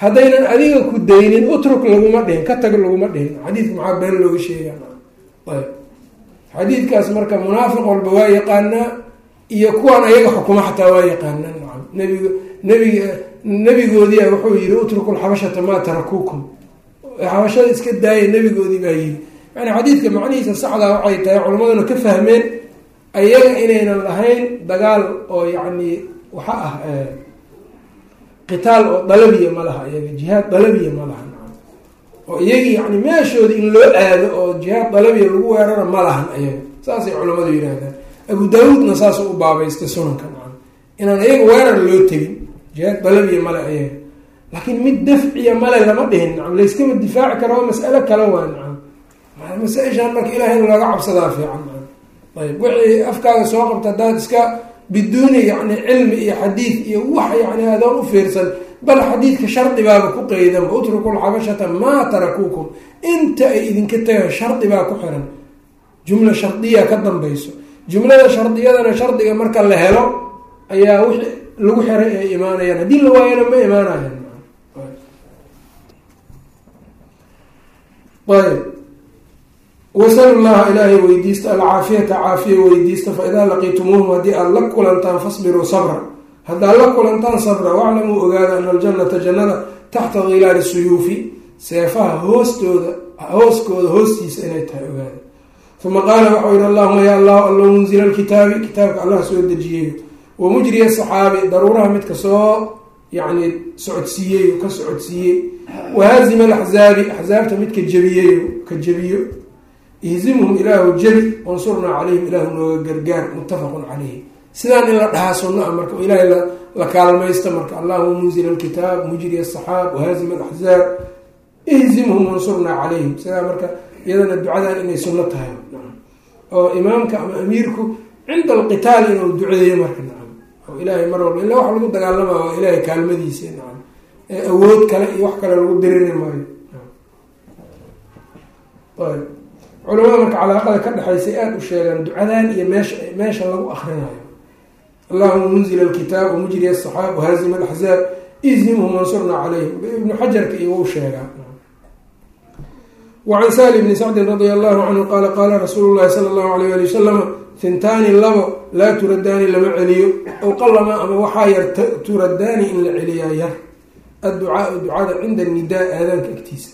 Speaker 1: haddaynan adiga ku daynin utruk laguma dhihin ka tag laguma dhihin. Xadiidka maxaa been looga sheegaa ayb. Xadiidkaas marka munaafiq walba waa yaqaanaa iyo kuwaan ayaga xukuma xataa waa yaqaanaa. Nacam nabiga nabiga nabigoodiia wuxuu yihi utruku lxabashata maa tarakuukum xabashada iska daaya nabigoodii baa yiri yani xadiidka macnihiisa saxdaa waxay tahay culimaduna ka fahmeen ayaga inaynan lahayn dagaal oo yacni waxa ah qitaal oo dalabiya ma laha iyaga jihaad dalabiya ma laha. Oo iyagii yani meeshooda in loo aado oo jihaad dalabiya lagu weerara ma lahan ayaga. Saasay culamadu yidhaahdaan. Abu daawuudna saasoo u baabaystay sunanka nacam. Inaan iyaga weerar loo tegin jihaad dalabiya male ayaga. Laakiin mid dafciya male lama dhihin nacam. Layskama difaaci kara waa mas'alo kale waa nacam. Masaa-ishaan marka ilahay in looga cabsadaa fiican ayb wixii afkaaga soo qabta haddaad iska biduuni yani cilmi iyo xadiid iyo wax yani adoon u fiirsan bal xadiidka shardibaaba ku qeydanba utruku lxabashata maa tarakuukum. Inta ay idinka tagaan shardibaa ku xiran. Jumla shardiya ka dambayso. Jumlada shardiyadana shardiga marka la helo ayaa wixii lagu xiray ay imaanayaan. Haddii la waayana ma imaanayan ayb wasal llaha ilaahay weydiista alcaafiyata caafiya weydiista fa idaa laqiitumuuhum haddii aada la kulantaan fasbiruu sabra haddaad la kulantaan sabra waclamuu ogaada ana aljannata jannada taxta dilaali suyuufi seefaha hoostooda hooskooda hoostiisa inay tahay ogaada uma qaala waxau yihi allahuma ya allahu allo munzila alkitaabi kitaabka allah soo dejiyeyo wa mujriya saxaabi daruuraha midka soo yacni socodsiiyey ka socodsiiyey wahaazima alaxzaabi axzaabta midka jebiyeyo ka jebiyo ihzimhum ilaahu jebi wansurnaa calayhim ilaahu nooga gargaar muttafaqun calayhi. Sidaan in la dhahaa sunno a marka oo ilaahay la kaalmaysta marka allahuma munzila alkitaab mujriya asaxaab wahaazima alaxzaab. Ihzimhum wansurnaa calayhim. Sidaa marka iyadana ducadan inay sunno tahay. Oo imaamka ama amiirku cinda alqitaal inuu duceeyo marka nacam oo ilaahay mar walba illa wax lagu dagaalama waa ilaahay kaalmadiisa nacam awood kale iyo wax kale lagu diriri maayo culamada marka calaaqada ka dhexaysay aada u sheegaan ducadan iyo meesha meesha lagu akrinayo allahuma munzila alkitaab wamujriya asaxaab wahaazima alaxzaab izimhum wansurnaa calayhim. Ibnu xajarka iyo wau sheegaa. Wacan sali bni sacdin radia allahu canhu qaala qaala rasuulu llahi sala allahu alayh ali wasalama hintaani labo laa turadaani lama celiyo ow qalama ama waxaa yar turadaani in la celiyaa yar. Adducaau ducada cinda nidaa aadaanka agtiisa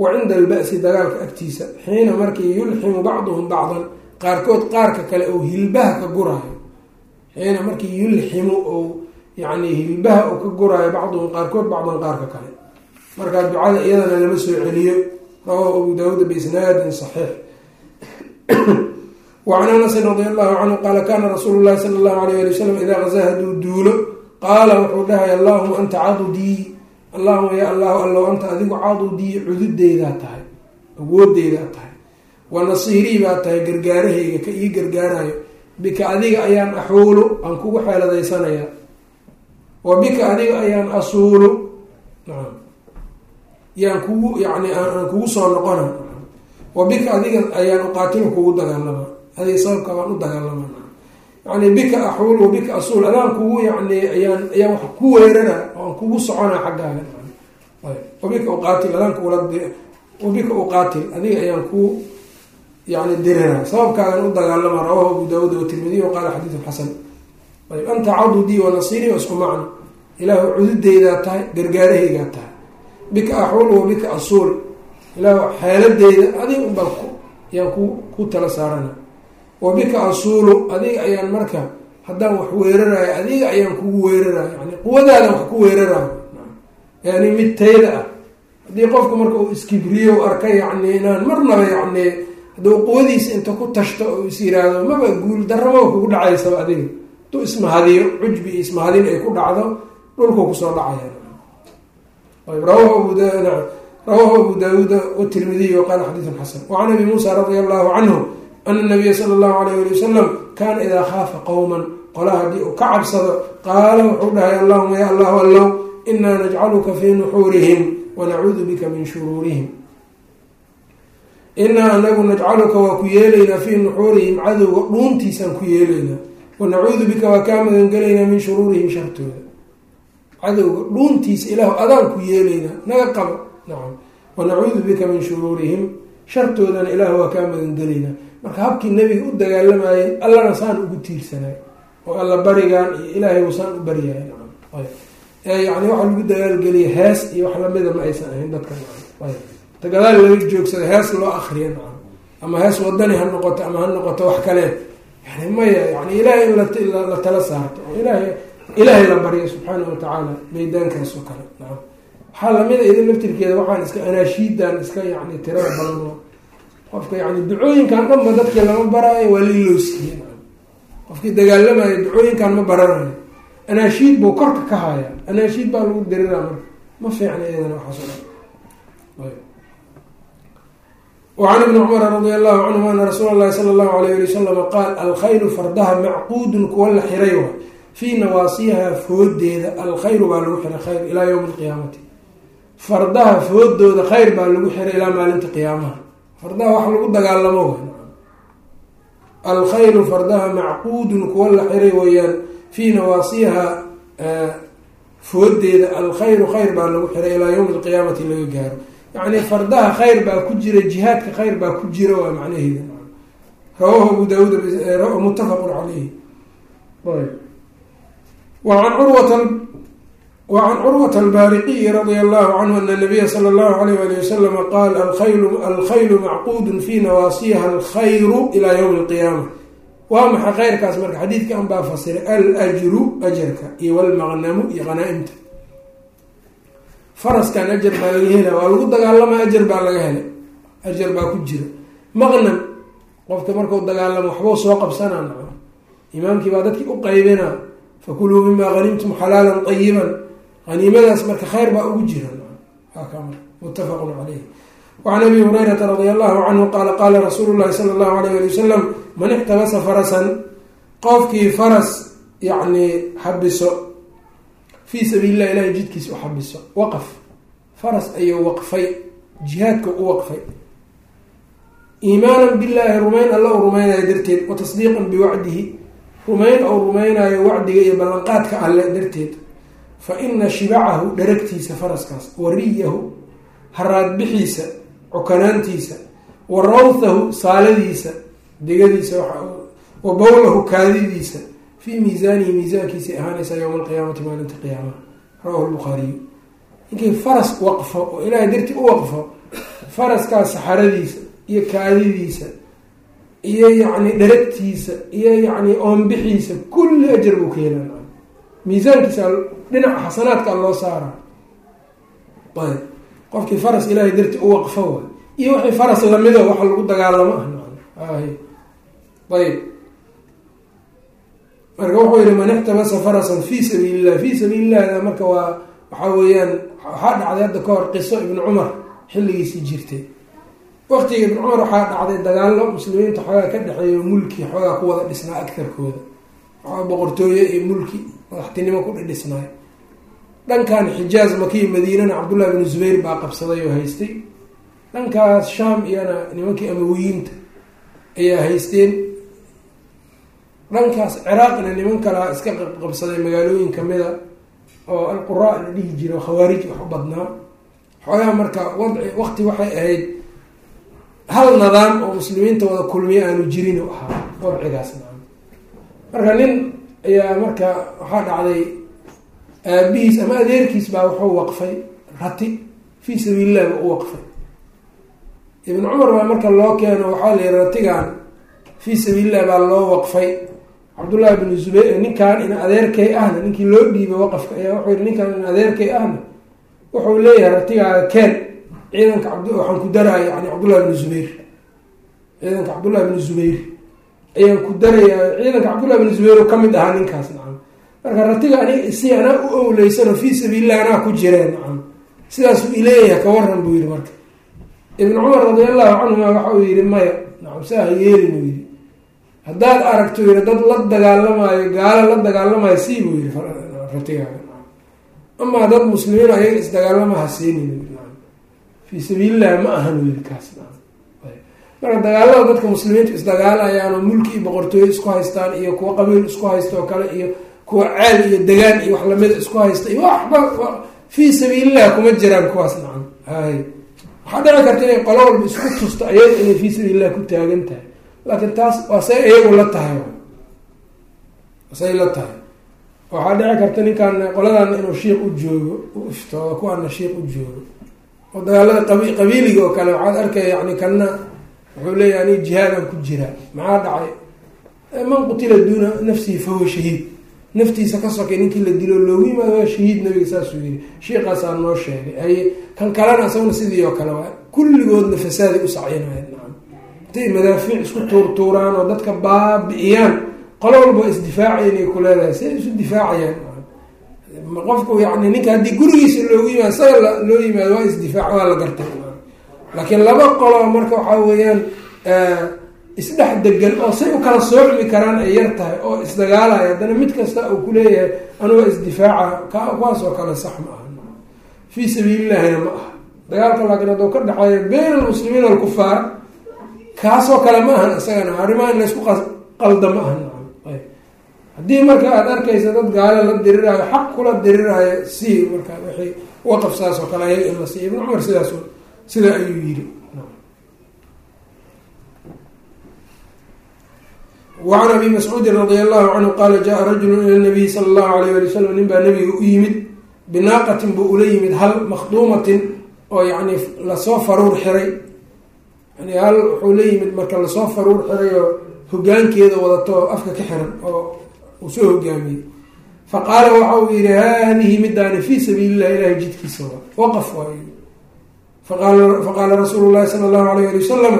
Speaker 1: wa cinda alba'si dagaalka agtiisa xiina markii yulximu bacduhum bacdan qaarkood qaarka kale ou hilbaha ka guraayo. Xiina markii yulximu ou yani hilbaha ou ka guraayo bacduhum qaarkood bacdan qaarka kale. Markaa ducada iyadana lama soo celiyo. Rawahu abu daawuud biisnaadin saxiix. Wacan anasin radi allahu canhu qaala kaana rasuulu llahi sala allahu alayh ali wasalam idaa gazaa hadduu duulo qaala wuxuu dhahay allahuma anta cadudii allahuma ya allahu allow anta adigu cadudii cududeydaa tahay awoodeydaa tahay wa nasiirii baa tahay gargaarahayga ka ii gargaarayo bika adiga ayaan axuulu aan kugu xeeladaysanaya. Wa bika adiga ayaan asuulu yaan kugu yani aan kugu soo noqona wa bika adiga ayaan uqaatilu kugu dagaalama. Adiga sababka waan u dagaalama yani bika axuul wa bika asuul adaan kugu yani ayaan ayaan wax ku weerara oan kugu socona xaggaaga. Wabika uqaatil adaan kugula wabika uqaatil adiga ayaan ku yani dirira sababkaagan u dagaalama rawahu abu daawuud watirmidiy wa qaala xadiidun xasan. Ayb anta cadudii wa nasiirii isku macno. Ilaahu cududeydaa tahay gargaarahaygaa tahay. Bika axuul wa bika asuul. Ilaahu xeeladeyda adiga unbaa ayaan ku ku tala saarana wa bika asuulu adiga ayaan marka haddaan wax weerarayo adiga ayaan kugu weerarayo yani quwadaadan wax ku weerarayo yani mid tayda ah. Haddii qofku marka uu iskibriyo arka yacni inaan marnaba yacni hadduu quwadiisa inta ku tashto oo is yiraahdo maba guul darramaba kugu dhacaysaba adiga. Hadduu ismahadiyo cujbi iyo ismahadin ay ku dhacdo dhulku ku soo dhacaya. Rawahu abu daawuuda watirmidiy waqaala xadiidun xasan. Wacan abi muusa radia allahu canhu ana nabiya sala allahu alayh ali wasalam kaana idaa khaafa qowman qola haddii uu ka cabsado qaala wuxuu dhahay allahuma ya allahu allow inaa najcaluka fii nuxuurihim wanacuudu bika min shuruurihim inaa anagu najcaluka waa ku yeelaynaa fii nuxuurihim cadowga dhuuntiisaan ku yeelaynaa wanacuudu bika waa kaa magangelaynaa min shuruurihim shartooda cadowga dhuuntiisa ilaahu adaan ku yeelaynaa naga qabo nacam wanacuudu bika min shuruurihim shartoodana ilaahu waa kaa magangelaynaa marka habkii nebiga u dagaalamayay allana saan ugu tiirsanay. Oo alla barigaan iyo ilaahay saan u baryahay. Yani waxa lagu dagaalgeliya hees iyo wax lamida ma aysan ahayn dadka ta gadaal laga joogsada hees loo akriya nacam ama hees wadani ha noqoto ama ha noqoto wax kale. Yani maya yani ilaahay in la tala saarto. Oo ilaahay ilaahay la baryo subxaana watacaala meydaankaas oo kale. Nacam waxaa lamida idin laftirkeeda waxaan iska anaashiidan iska yani tirada badan qofka yani ducooyinkan dhanba dadkii lama baraayo waa liloosiiye nacam qofkii dagaalamayo ducooyinkan ma baranayo. Anaashiid buu korka ka haya anaashiid baa lagu diriraa marka. Ma fiicna iyadana waxaas o dhan. Wacan ibni cumara radi allahu canhum ana rasuula llahi sala allahu alayh ali wasalama qaal alkhayru fardaha macquudun kuwa la xiray wa fii nawaasiha foodeeda. Alkhayru baa lagu xiray khayr ilaa yowmi alqiyaamati fardaha foodooda khayr baa lagu xiray ilaa maalinta qiyaamaha fardaha wax lagu dagaalamo wa alkhaylu fardaha macquudun kuwa la xiray weeyaan fii nawaasiha foodeeda alkhayru khayr baa lagu xiray ilaa yowmi alqiyaamati laga gaaro. Yacni fardaha khayr baa ku jira jihaadka khayr baa ku jira waa macnaheeda rawahu abu daawuud muttafaqun caleyhi wacan curwata wacan curwata albaariqiyi radia allahu canhu ana nabiya sala allahu alayh ali wasalama qaal alkhaylu macquudun fi nawaasiha alkhayru ilaa yowmi alqiyaama. Waa maxa khayrkaas marka? Xadiidka an baa fasiray alajru ajarka iyo walmaqnamu iyo hanaa-imta faraskan ajar baa laga hela waa lagu dagaalama ajar baa laga helay ajar baa ku jira. Maqnam qofka markau dagaalamo waxbau soo qabsanaa imaamkii baa dadkii u qaybina fakuluu mimaa haniimadaas marka khayr baa ugu jira. Muttafaqun caleyh wacan abi hurayrata radia allahu canhu qaala qaala rasuulu llahi sala allahu alayh ali wasalam man ixtabasa farasan qofkii faras yacni xabiso fii sabiili llah ilahay jidkiisa u xabiso waqaf. Faras ayuu waqfay jihaadka u waqfay. Iimaanan billaahi rumayn alla u rumaynayo darteed wa tasdiiqan biwacdihi rumayn ou rumaynayo wacdiga iyo ballanqaadka alle darteed fa ina shibacahu dharagtiisa faraskaas wa riyahu haraadbixiisa cokanaantiisa wa rawthahu saaladiisa degadiisa wa bowlahu kaadidiisa fii miisaanihi miisaankiisay ahaanaysaa yowma alqiyaamati maalinta qiyaamaha. Rawahu lbukhaariyu ninkii faras waqfo oo ilaahay dartii u waqfo faraskaas saxaradiisa iyo kaadidiisa iyo yacni dharagtiisa iyo yacni oonbixiisa kulli ajar buu ka helaa miisaankiisa dhinaca xasanaadka loo saara ayb qofkii faras ilaahay darti u waqfo wa iyo wixii faras lamido waxa lagu dagaalamo. Ah ayb marka wuxuu yihi man ixtabasa farasan fi sabiili llah fi llahda marka waa waxaa weeyaan waxaa dhacday hadda ka hor qiso ibnu cumar xilligiisii jirtay waqtiga ibnu cumar waxaa dhacday dagaallo muslimiinta xoogaa ka dhexeeyo mulki xoogaa ku wada dhisnaa agtarkooda. Boqortooye iyo mulki madaxtinimo ku dhidhisnaay dhankan xijaaz makiya madiinana cabdullahi bnu zubayr baa qabsaday oo haystay. Dhankaas shaam iyana nimankii amawiyiinta ayaa haysteen. Dhankaas ciraaqna niman kalaa iska qabsaday magaalooyin kamida oo alqura la dhihi jiro khawaarij wax u badnaa. Xoogaa marka wadci waqti waxay ahayd hal nidaam oo muslimiinta wada kulmiya aanu jirin u ahaa wadcigaas maa marka nin ayaa marka waxaa dhacday aabihiis ama adeerkiis baa wuxuu waqfay rati fii sabiililah ba u waqfay. Ibn cumar baa marka loo keeno waxaa la yihi ratigan fii sabiililah baa loo waqfay. Cabdullahi bnu zubayr ninkan in adeerkay ahna ninkii loo dhiibay waqafka ayaa wuxuu yihi ninkan in adeerkay ahna wuxuu leeyahay ratigaaga keen ciidanka cabd waxaan ku daraya yani cabdullahi bnu zubayr. Ciidanka cabdullahi bnu zubayr ayaan ku daraya ciidanka cabdullahi bnu zubayr ka mid ahaa ninkaas nacam marka ratiga aniga si anaa u owleysano fii sabiililah anaa ku jireen nacam sidaasuu ileeyahay ka waran buu yihi marka. Ibn cumar radi allahu canhuma waxa uu yihi maya nacam saa yeelin uu yihi haddaad aragto yihi dad la dagaalamaayo gaalo la dagaalamayo sii buu yihi ratigaaga amaa dad muslimiin ayaga isdagaalama ha siinin fii sabiililah ma ahan u yihi kaas marka dagaalada dadka muslimiinta isdagaalayaan oo mulki iyo boqortooyo isku haystaan iyo kuwa qabiil isku haysta oo kale iyo kuwa ceel iyo degaan iyo wax lamida isku haysta iyo waxba fii sabiililah kuma jiraan kuwaas nacam. Hay. Waxaa dhici karta inay qolo walba isku tusto ayaga inay fii sabiililah ku taagan tahay. Laakiin taas waa say iyagu la tahay. Say la tahay. Waxaa dhici karta ninkaan qoladan inuu shiik u joogo u iftoodo kuwaana shiik u joogo. Oo dagaalada qab qabiiliga oo kale waxaad arkaya yani kalna wuxuu leeyahay ani jihaadan ku jiraa. Maxaa dhacay? Man qutila duuna nafsihi fahuwa shahiid. Naftiisa ka sokay ninkii la dilo loogu yimaado waa shahiid nabiga saasuu yiri shiiqaasaa noo sheegay. Haye kan kalena isaguna sidii oo kale waa kulligoodna fasaaday u sacyinayan nacam intay madaafiic isku tuurtuuraan oo dadka baabi'iyaan. Qolo walba isdifaacay inay ku leedahay. Siay isu difaacayaan. Qofku yani ninka haddii gurigiisa loogu yimaado isaga loo yimaado waa isdifaac waa la gartay laakiin laba qolo marka waxaa weeyaan isdhex degan oo say u kala soocmi karaan ay yar tahay oo isdagaalaya haddana mid kasta uu kuleeyahay anuga isdifaaca kuwaas oo kale sax ma aha. Fii sabiilillahina ma aha. Dagaalka laakiin hadduu ka dhexeeyo bayn almuslimiin alkufaar kaasoo kale ma ahan isagana arrimaha in laysku qalda ma ahan haddii marka aada arkaysa dad gaalo la diriraayo xaq kula diriraayo sii marka wixii waqaf saas kale ayaga in la siiya ibn cumar sidaas sidaa ayuu yiri wacan abi mascuudin radia allahu canhu qaala jaa rajulu ila nabiyi sala allahu alayh ali wasalam nin baa nabiga u yimid binaaqatin buu ula yimid hal makhduumatin oo yacni la soo faruur xiray. Yani hal wuxuu la yimid marka la soo faruur xiray oo hogaankeeda wadato oo afka ka xiran oo uu soo hogaamiyey fa qaala waxa uu yihi haadihi midaani fii sabiili illahi ilahay jidkiisa waqaf waay faqaala rasuulu llahi sala allahu alayh ali wasalam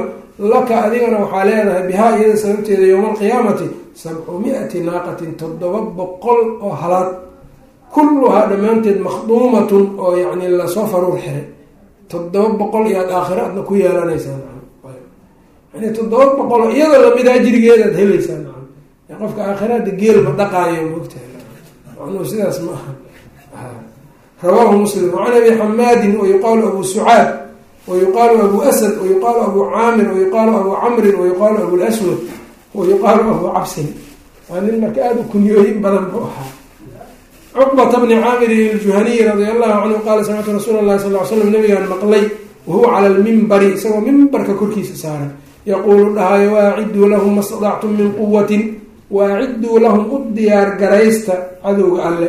Speaker 1: laka adigana waxaa leedahay bihaa iyada sababteeda yowma alqiyaamati sabcu mi-ati naaqatin toddoba boqol oo halaad. Kulluhaa dhammaanteed makhduumatun oo yani la soo faruur xiray. Toddoba boqol iyaad aakhiro adna ku yeelanaysaan yani toddoba boqol iyadoo lamida ajrigeedaad helaysaan qofka aakhiraada geel ma dhaqaayo maogtahay macnuhu sidaas ma aha rawaahu muslim. Wacan abi xamaadin wayuqaalu abu sucaad wayuqaalu abu asad wayuqaalu abu caamir wayuqaalu abu camrin wayuqaalu abu lswad wayuqaalu abu cabsin. Waa nin marka aada u kunyooyin badan buu ahaa. Cuqbata bni caamirin iljuhaniyi radia allahu canhu qaala samictu rasuula llahi sal l slam nabigaan maqlay wahuwa cala lmimbari isagoo mimbarka korkiisa saaran. Yaquulu dhahayo waaciduu lahum ma stadactum min quwatin waaciduu lahum u diyaar garaysta cadowga alle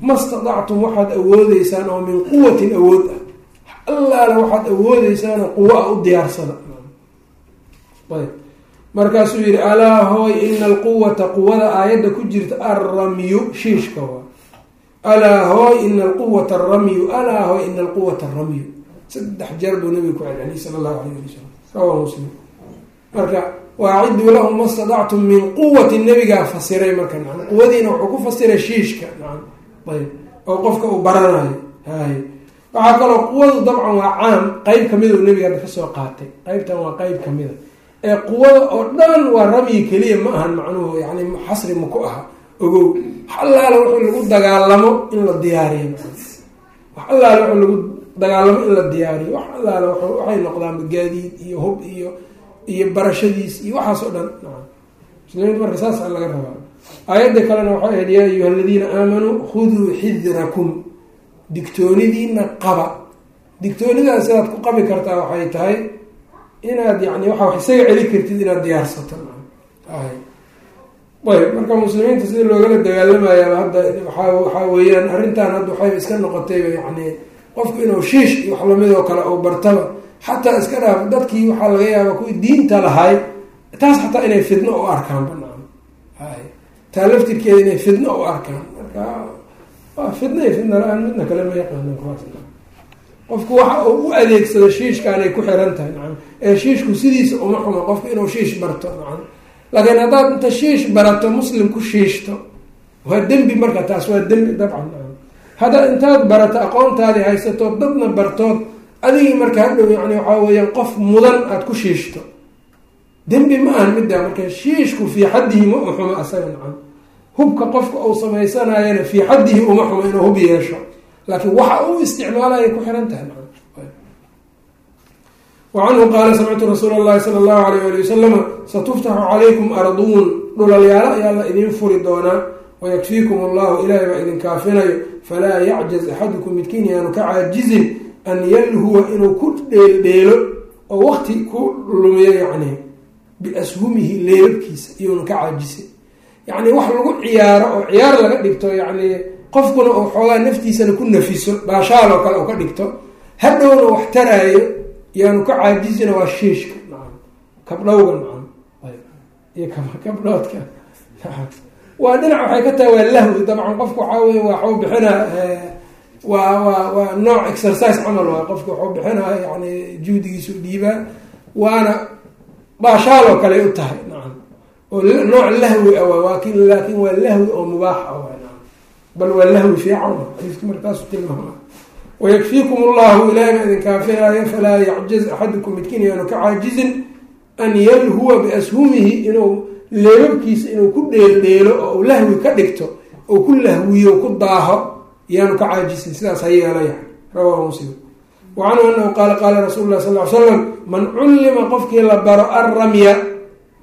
Speaker 1: ma stadactum waxaad awoodeysaan oo min quwatin awood ah. Allaala waxaad awoodeysaan quwo a u diyaarsada. Ayb. Markaasuu yihi alaa hooy ina alquwata quwada aayadda ku jirta alramyu shiishka waa. Alaa hooy ina alquwata aramyu alaa hooy ina alquwata aramyu saddex jeer buu nabiga ku celceliyay sala allahu alayh ali wasalam rawa muslim. Marka waaciduu lahum ma stadactum min quwati nabigaa fasiray marka nacam quwadiina wuxuu ku fasiray shiishka. Nacam ayb. Oo qofka uu baranayo hay. Waxaa kaloo quwadu dabcan waa caam qeyb kamida uu nabiga hadda ka soo qaatay. Qeybtan waa qeyb kamida ee quwada oo dhan waa ramyi keliya ma ahan macnuhu yani xasri ma ku aha. Ogow wax allaala wuxuu lagu dagaalamo in la diyaariyo. Wax allaala wuxuu lagu dagaalamo in la diyaariyo. Wax allaala waxay noqdaan gaadiid iyo hub iyo iyo barashadiis iyo waxaas oo dhan. Muslimiinta marka saasa laga rabaa aayadda kalena waxay ahayd yaa ayuha aladiina aamanuu khuduu xidrakum. Digtoonidiina qaba. Digtoonidaas sidaad ku qabi kartaa waxay tahay inaad yani waa isaga celi kartid inaad diyaarsato. Ayb marka muslimiinta sida loogala dagaalamayaa hadda waxaa weeyaan arrintan hadda waxayba iska noqotayba yani qofku inuu shiish wax la mid oo kale uu bartaba xataa iska dhaaf dadkii waxaa laga yaaba kuwii diinta lahay taas xataa inay fidno u arkaan banaan taa laftirkeeda inay fidno u arkaan marka waa fidna iyo fidna la'aan midna kale ma kuwaas qofku waxa uu u adeegsado shiishkaanay ku xiran tahay nacam ee shiishku sidiisa uma xumo qofku inuu shiish barto nacam laakiin haddaad inta shiish barato muslim ku shiishto waa dembi marka taas waa dembi dabcan nacam haddaad intaad barato aqoontaadii haysato dadna bartood adigii marka hadhow yani waxaa weeyaan qof mudan aada ku shiishto dembi ma ahan middaa marka shiishku fii xaddihi ma u xumo asaga nacam hubka qofka uu samaysanayana fii xaddihi uma xumo inuu hub yeesho. Laakiin waxa uu isticmaalaya ku xiran tahay wa canhu qaala samictu rasuula allahi sala allahu alayh ali wasalama satuftaxu calaykum arduun. Dhulalyaalo ayaa la idiin furi doonaa wayakfiikum allahu ilaahay baa idin kaafinayo falaa yacjaz axadukum midkiin yaanu ka caajizin an yalhuwa inuu ku dheeldheelo oo waqti ku lumiyo yacni biashumihi leebabkiisa iyuuna ka caajisin yacni wax lagu ciyaaro oo ciyaar laga dhigto yacni qofkuna uu xoogaa naftiisana ku nafiso baashaal oo kale uu ka dhigto hadhowna wax taraayo yaanu ka caajisina waa shiishka nacam. Kabdhowga nacam. Iyo kabdhoodka. Waa dhinac waxay ka tahay waa lahwi dabcan qofka waxaa wey waxuu bixinaa waa waa waa nooc exercise camal waa qofka waxuu bixinaa yani juhdigiisu dhiibaa waana baashaal oo kale u tahay nacam. Oo nooc lahwi ah waa laakin waa lahwi oo mubaax ah nacam. Bal waa lahwi fiican xadiiska markaasu tilmaama wayakfiikum allahu ilahay baa idin kaafiraayo falaa yacjaz axadukum midkiin yaanu ka caajizin an yalhuwa biashumihi inuu leebabkiisa inuu ku dheeldheelo oo u lahwi ka dhigto oo ku lahwiyo ku daaho yaanu ka caajisin sidaas ha yeelaya rawaahu muslim wacanhu anahu qaala qaala rasuulu lah sal l slam man cullima qofkii la baro arramya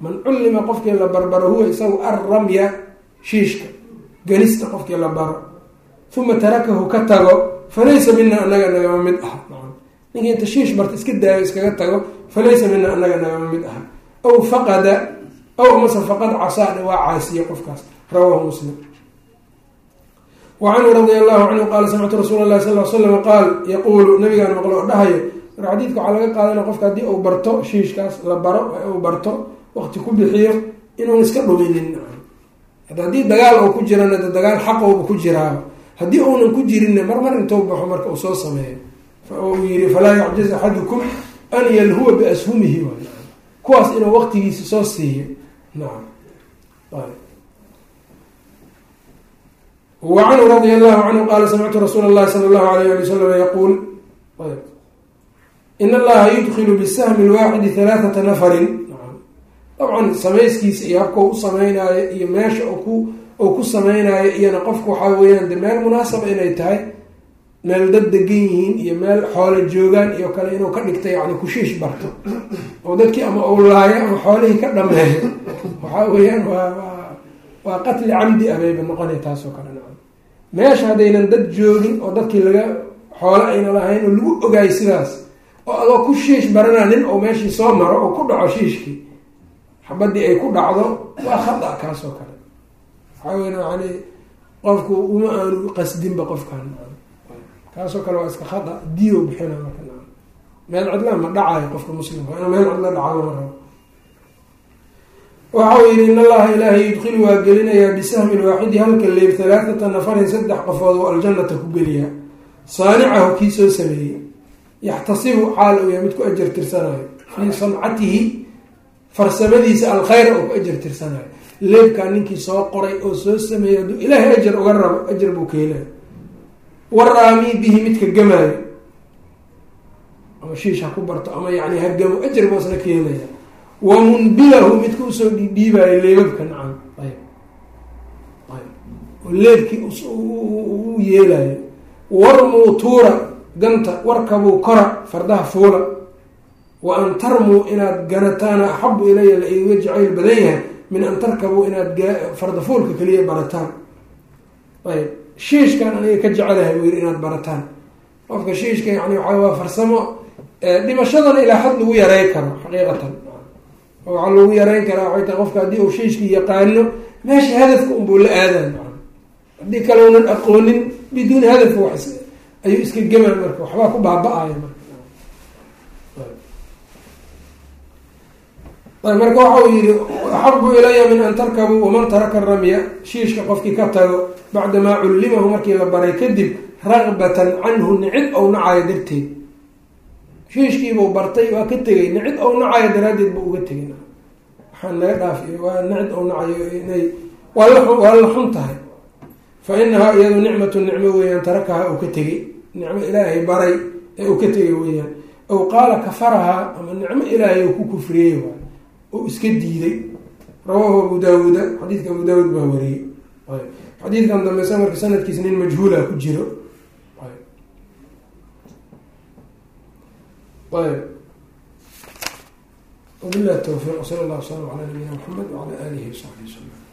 Speaker 1: man cullima qofkii la barbaro huwa isagu arramya shiishka ganista qofkii la baro uma tarakahu ka tago falaysa mina anaga nagama mid aha ninkii inta shiish barta iska daayo iskaga tago falaysa mina anaga nagama mid aha aw faqada aw amase faqad casaadha waa caasiye qofkaas rawaahu muslim wacanhu radia allahu canhu qaala samictu rasuula lahi sal slam qaal yaquulu nabigaan maqlo oo dhahayo marka xadiidka waxaa laga qaadana qofka haddii uu barto shiishkaas la baro uu barto waqti ku bixiyo inuun iska dhuminin haddii dagaal uu ku jirana dagaal xaqowba ku jiraaba haddii uunan ku jirinna marmar intuu baxo marka uu soo sameeyo uu yiri falaa yacjiz axadukum an yalhuwa biashumihi kuwaas inuu waqtigiisa soo siiyo nacam wacanhu radia allahu canhu qaala samictu rasuula llahi sala allahu alayh ali wasalam yaquul in allaha yudkilu bisahmi lwaaxidi halaathata nafarin dabcan samayskiisa iyo habka u sameynaayo iyo meesha ku uu ku sameynaayo iyona qofku waxaa weeyaan de meel munaasaba inay tahay meel dad degan yihiin iyo meel xoolo joogaan iyo kale inuu ka dhigta yani kushiish barto oo dadkii ama uu laayo ama xoolihii ka dhameeyo waxaa weeyaan waa qatli camdi abayba noqonay taasoo kale nacam meesha haddaynan dad joogin oo dadkii laga xoolo ayna lahayn oo lagu ogaayo sidaas oo adoo ku shiish baranaa nin oo meeshii soo maro oo ku dhaco shiishkii xabadii ay ku dhacdo waa khada kaasoo kale. Waxaa weya yani qofku uma aanu qasdinba qofkan kaasoo kale waa iska khada diyo bixina marka meel cidlaan ma dhacayo qofka muslimka inu meel cidla dhaca lama rabo waxa uu yihi in allaha ilaahay yudkilu waa gelinayaa bisahmin waaxidi halka leeb halaathata nafarin saddex qofood oo aljanata ku geliyaa saanicahu kii soo sameeyey. Yaxtasibu xaal uu yahay mid ku ajar tirsanayo. Fii sancatihi farsamadiisa alkhayra oo ku ajar tirsanayo. Leebkaa ninkii soo qoray oo soo sameeyey hadduu ilaahay ajar uga rabo ajar buu ka helaya waraamii bihi midka gamaayo. Ama shiish ha ku barto ama yani hagamo ajar boosna ka helaya wa munbilahu midka u soo dhiidhiibayo leebabka nacam. Ayb. Leebkii u yeelayo warmuu tuura ganta warkabuu kora fardaha fuula. Wa an tarmuu inaad ganataana axabu ilaya la iga jacayl badan yahay min an tarkabuu inaad fardafuulka keliya barataan. Ayb. Shiishkan aniga ka jecelahay buu yiri inaad barataan. Qofka shiishka yani waxa waa farsamo dhimashadana ilaa xad lagu yareyn karo xaqiiqatan oo waxaa lagu yareyn karaa waxay tahay qofka haddii uu shiishkii yaqaano meesha hadafka unbuu la aadan haddii kale unan aqoonin biduuni hadaf wax ayuu iska gemaa marka waxbaa ku baaba-aya marka. Marka waxa uu yihi axabu ilaya min an tarkabuu waman taraka ramya. Shiishka qofkii ka tago bacdamaa cullimahu markii la baray kadib ragbatan canhu nicid ou nacayo darteed. Shiishkiibuu bartay waa ka tegay nicid ou nacayo daraaddeed buu uga tegay waxaa naga dhaaf waa nicid ou nacayo inay waa la xun tahay. Fa inahaa iyadu nicmatu nicmo weeyaan tarakahaa uu ka tegay nicmo ilaahay baray ee uu ka tegay weeyaan. Aw qaala kafarahaa ama nicmo ilaahay uu ku kufriyey waay oo iska diiday. Rawaahu abu daawuuda xadiidka abu daawuud baa wariyey. Xadiidkan dambeysa marka sanadkiisa nin majhuula ku jiro. Ayb wabilahi towfiiq sala allah wslam calaa nabiyina maxamed wacala aalihi wasaxbi wasalam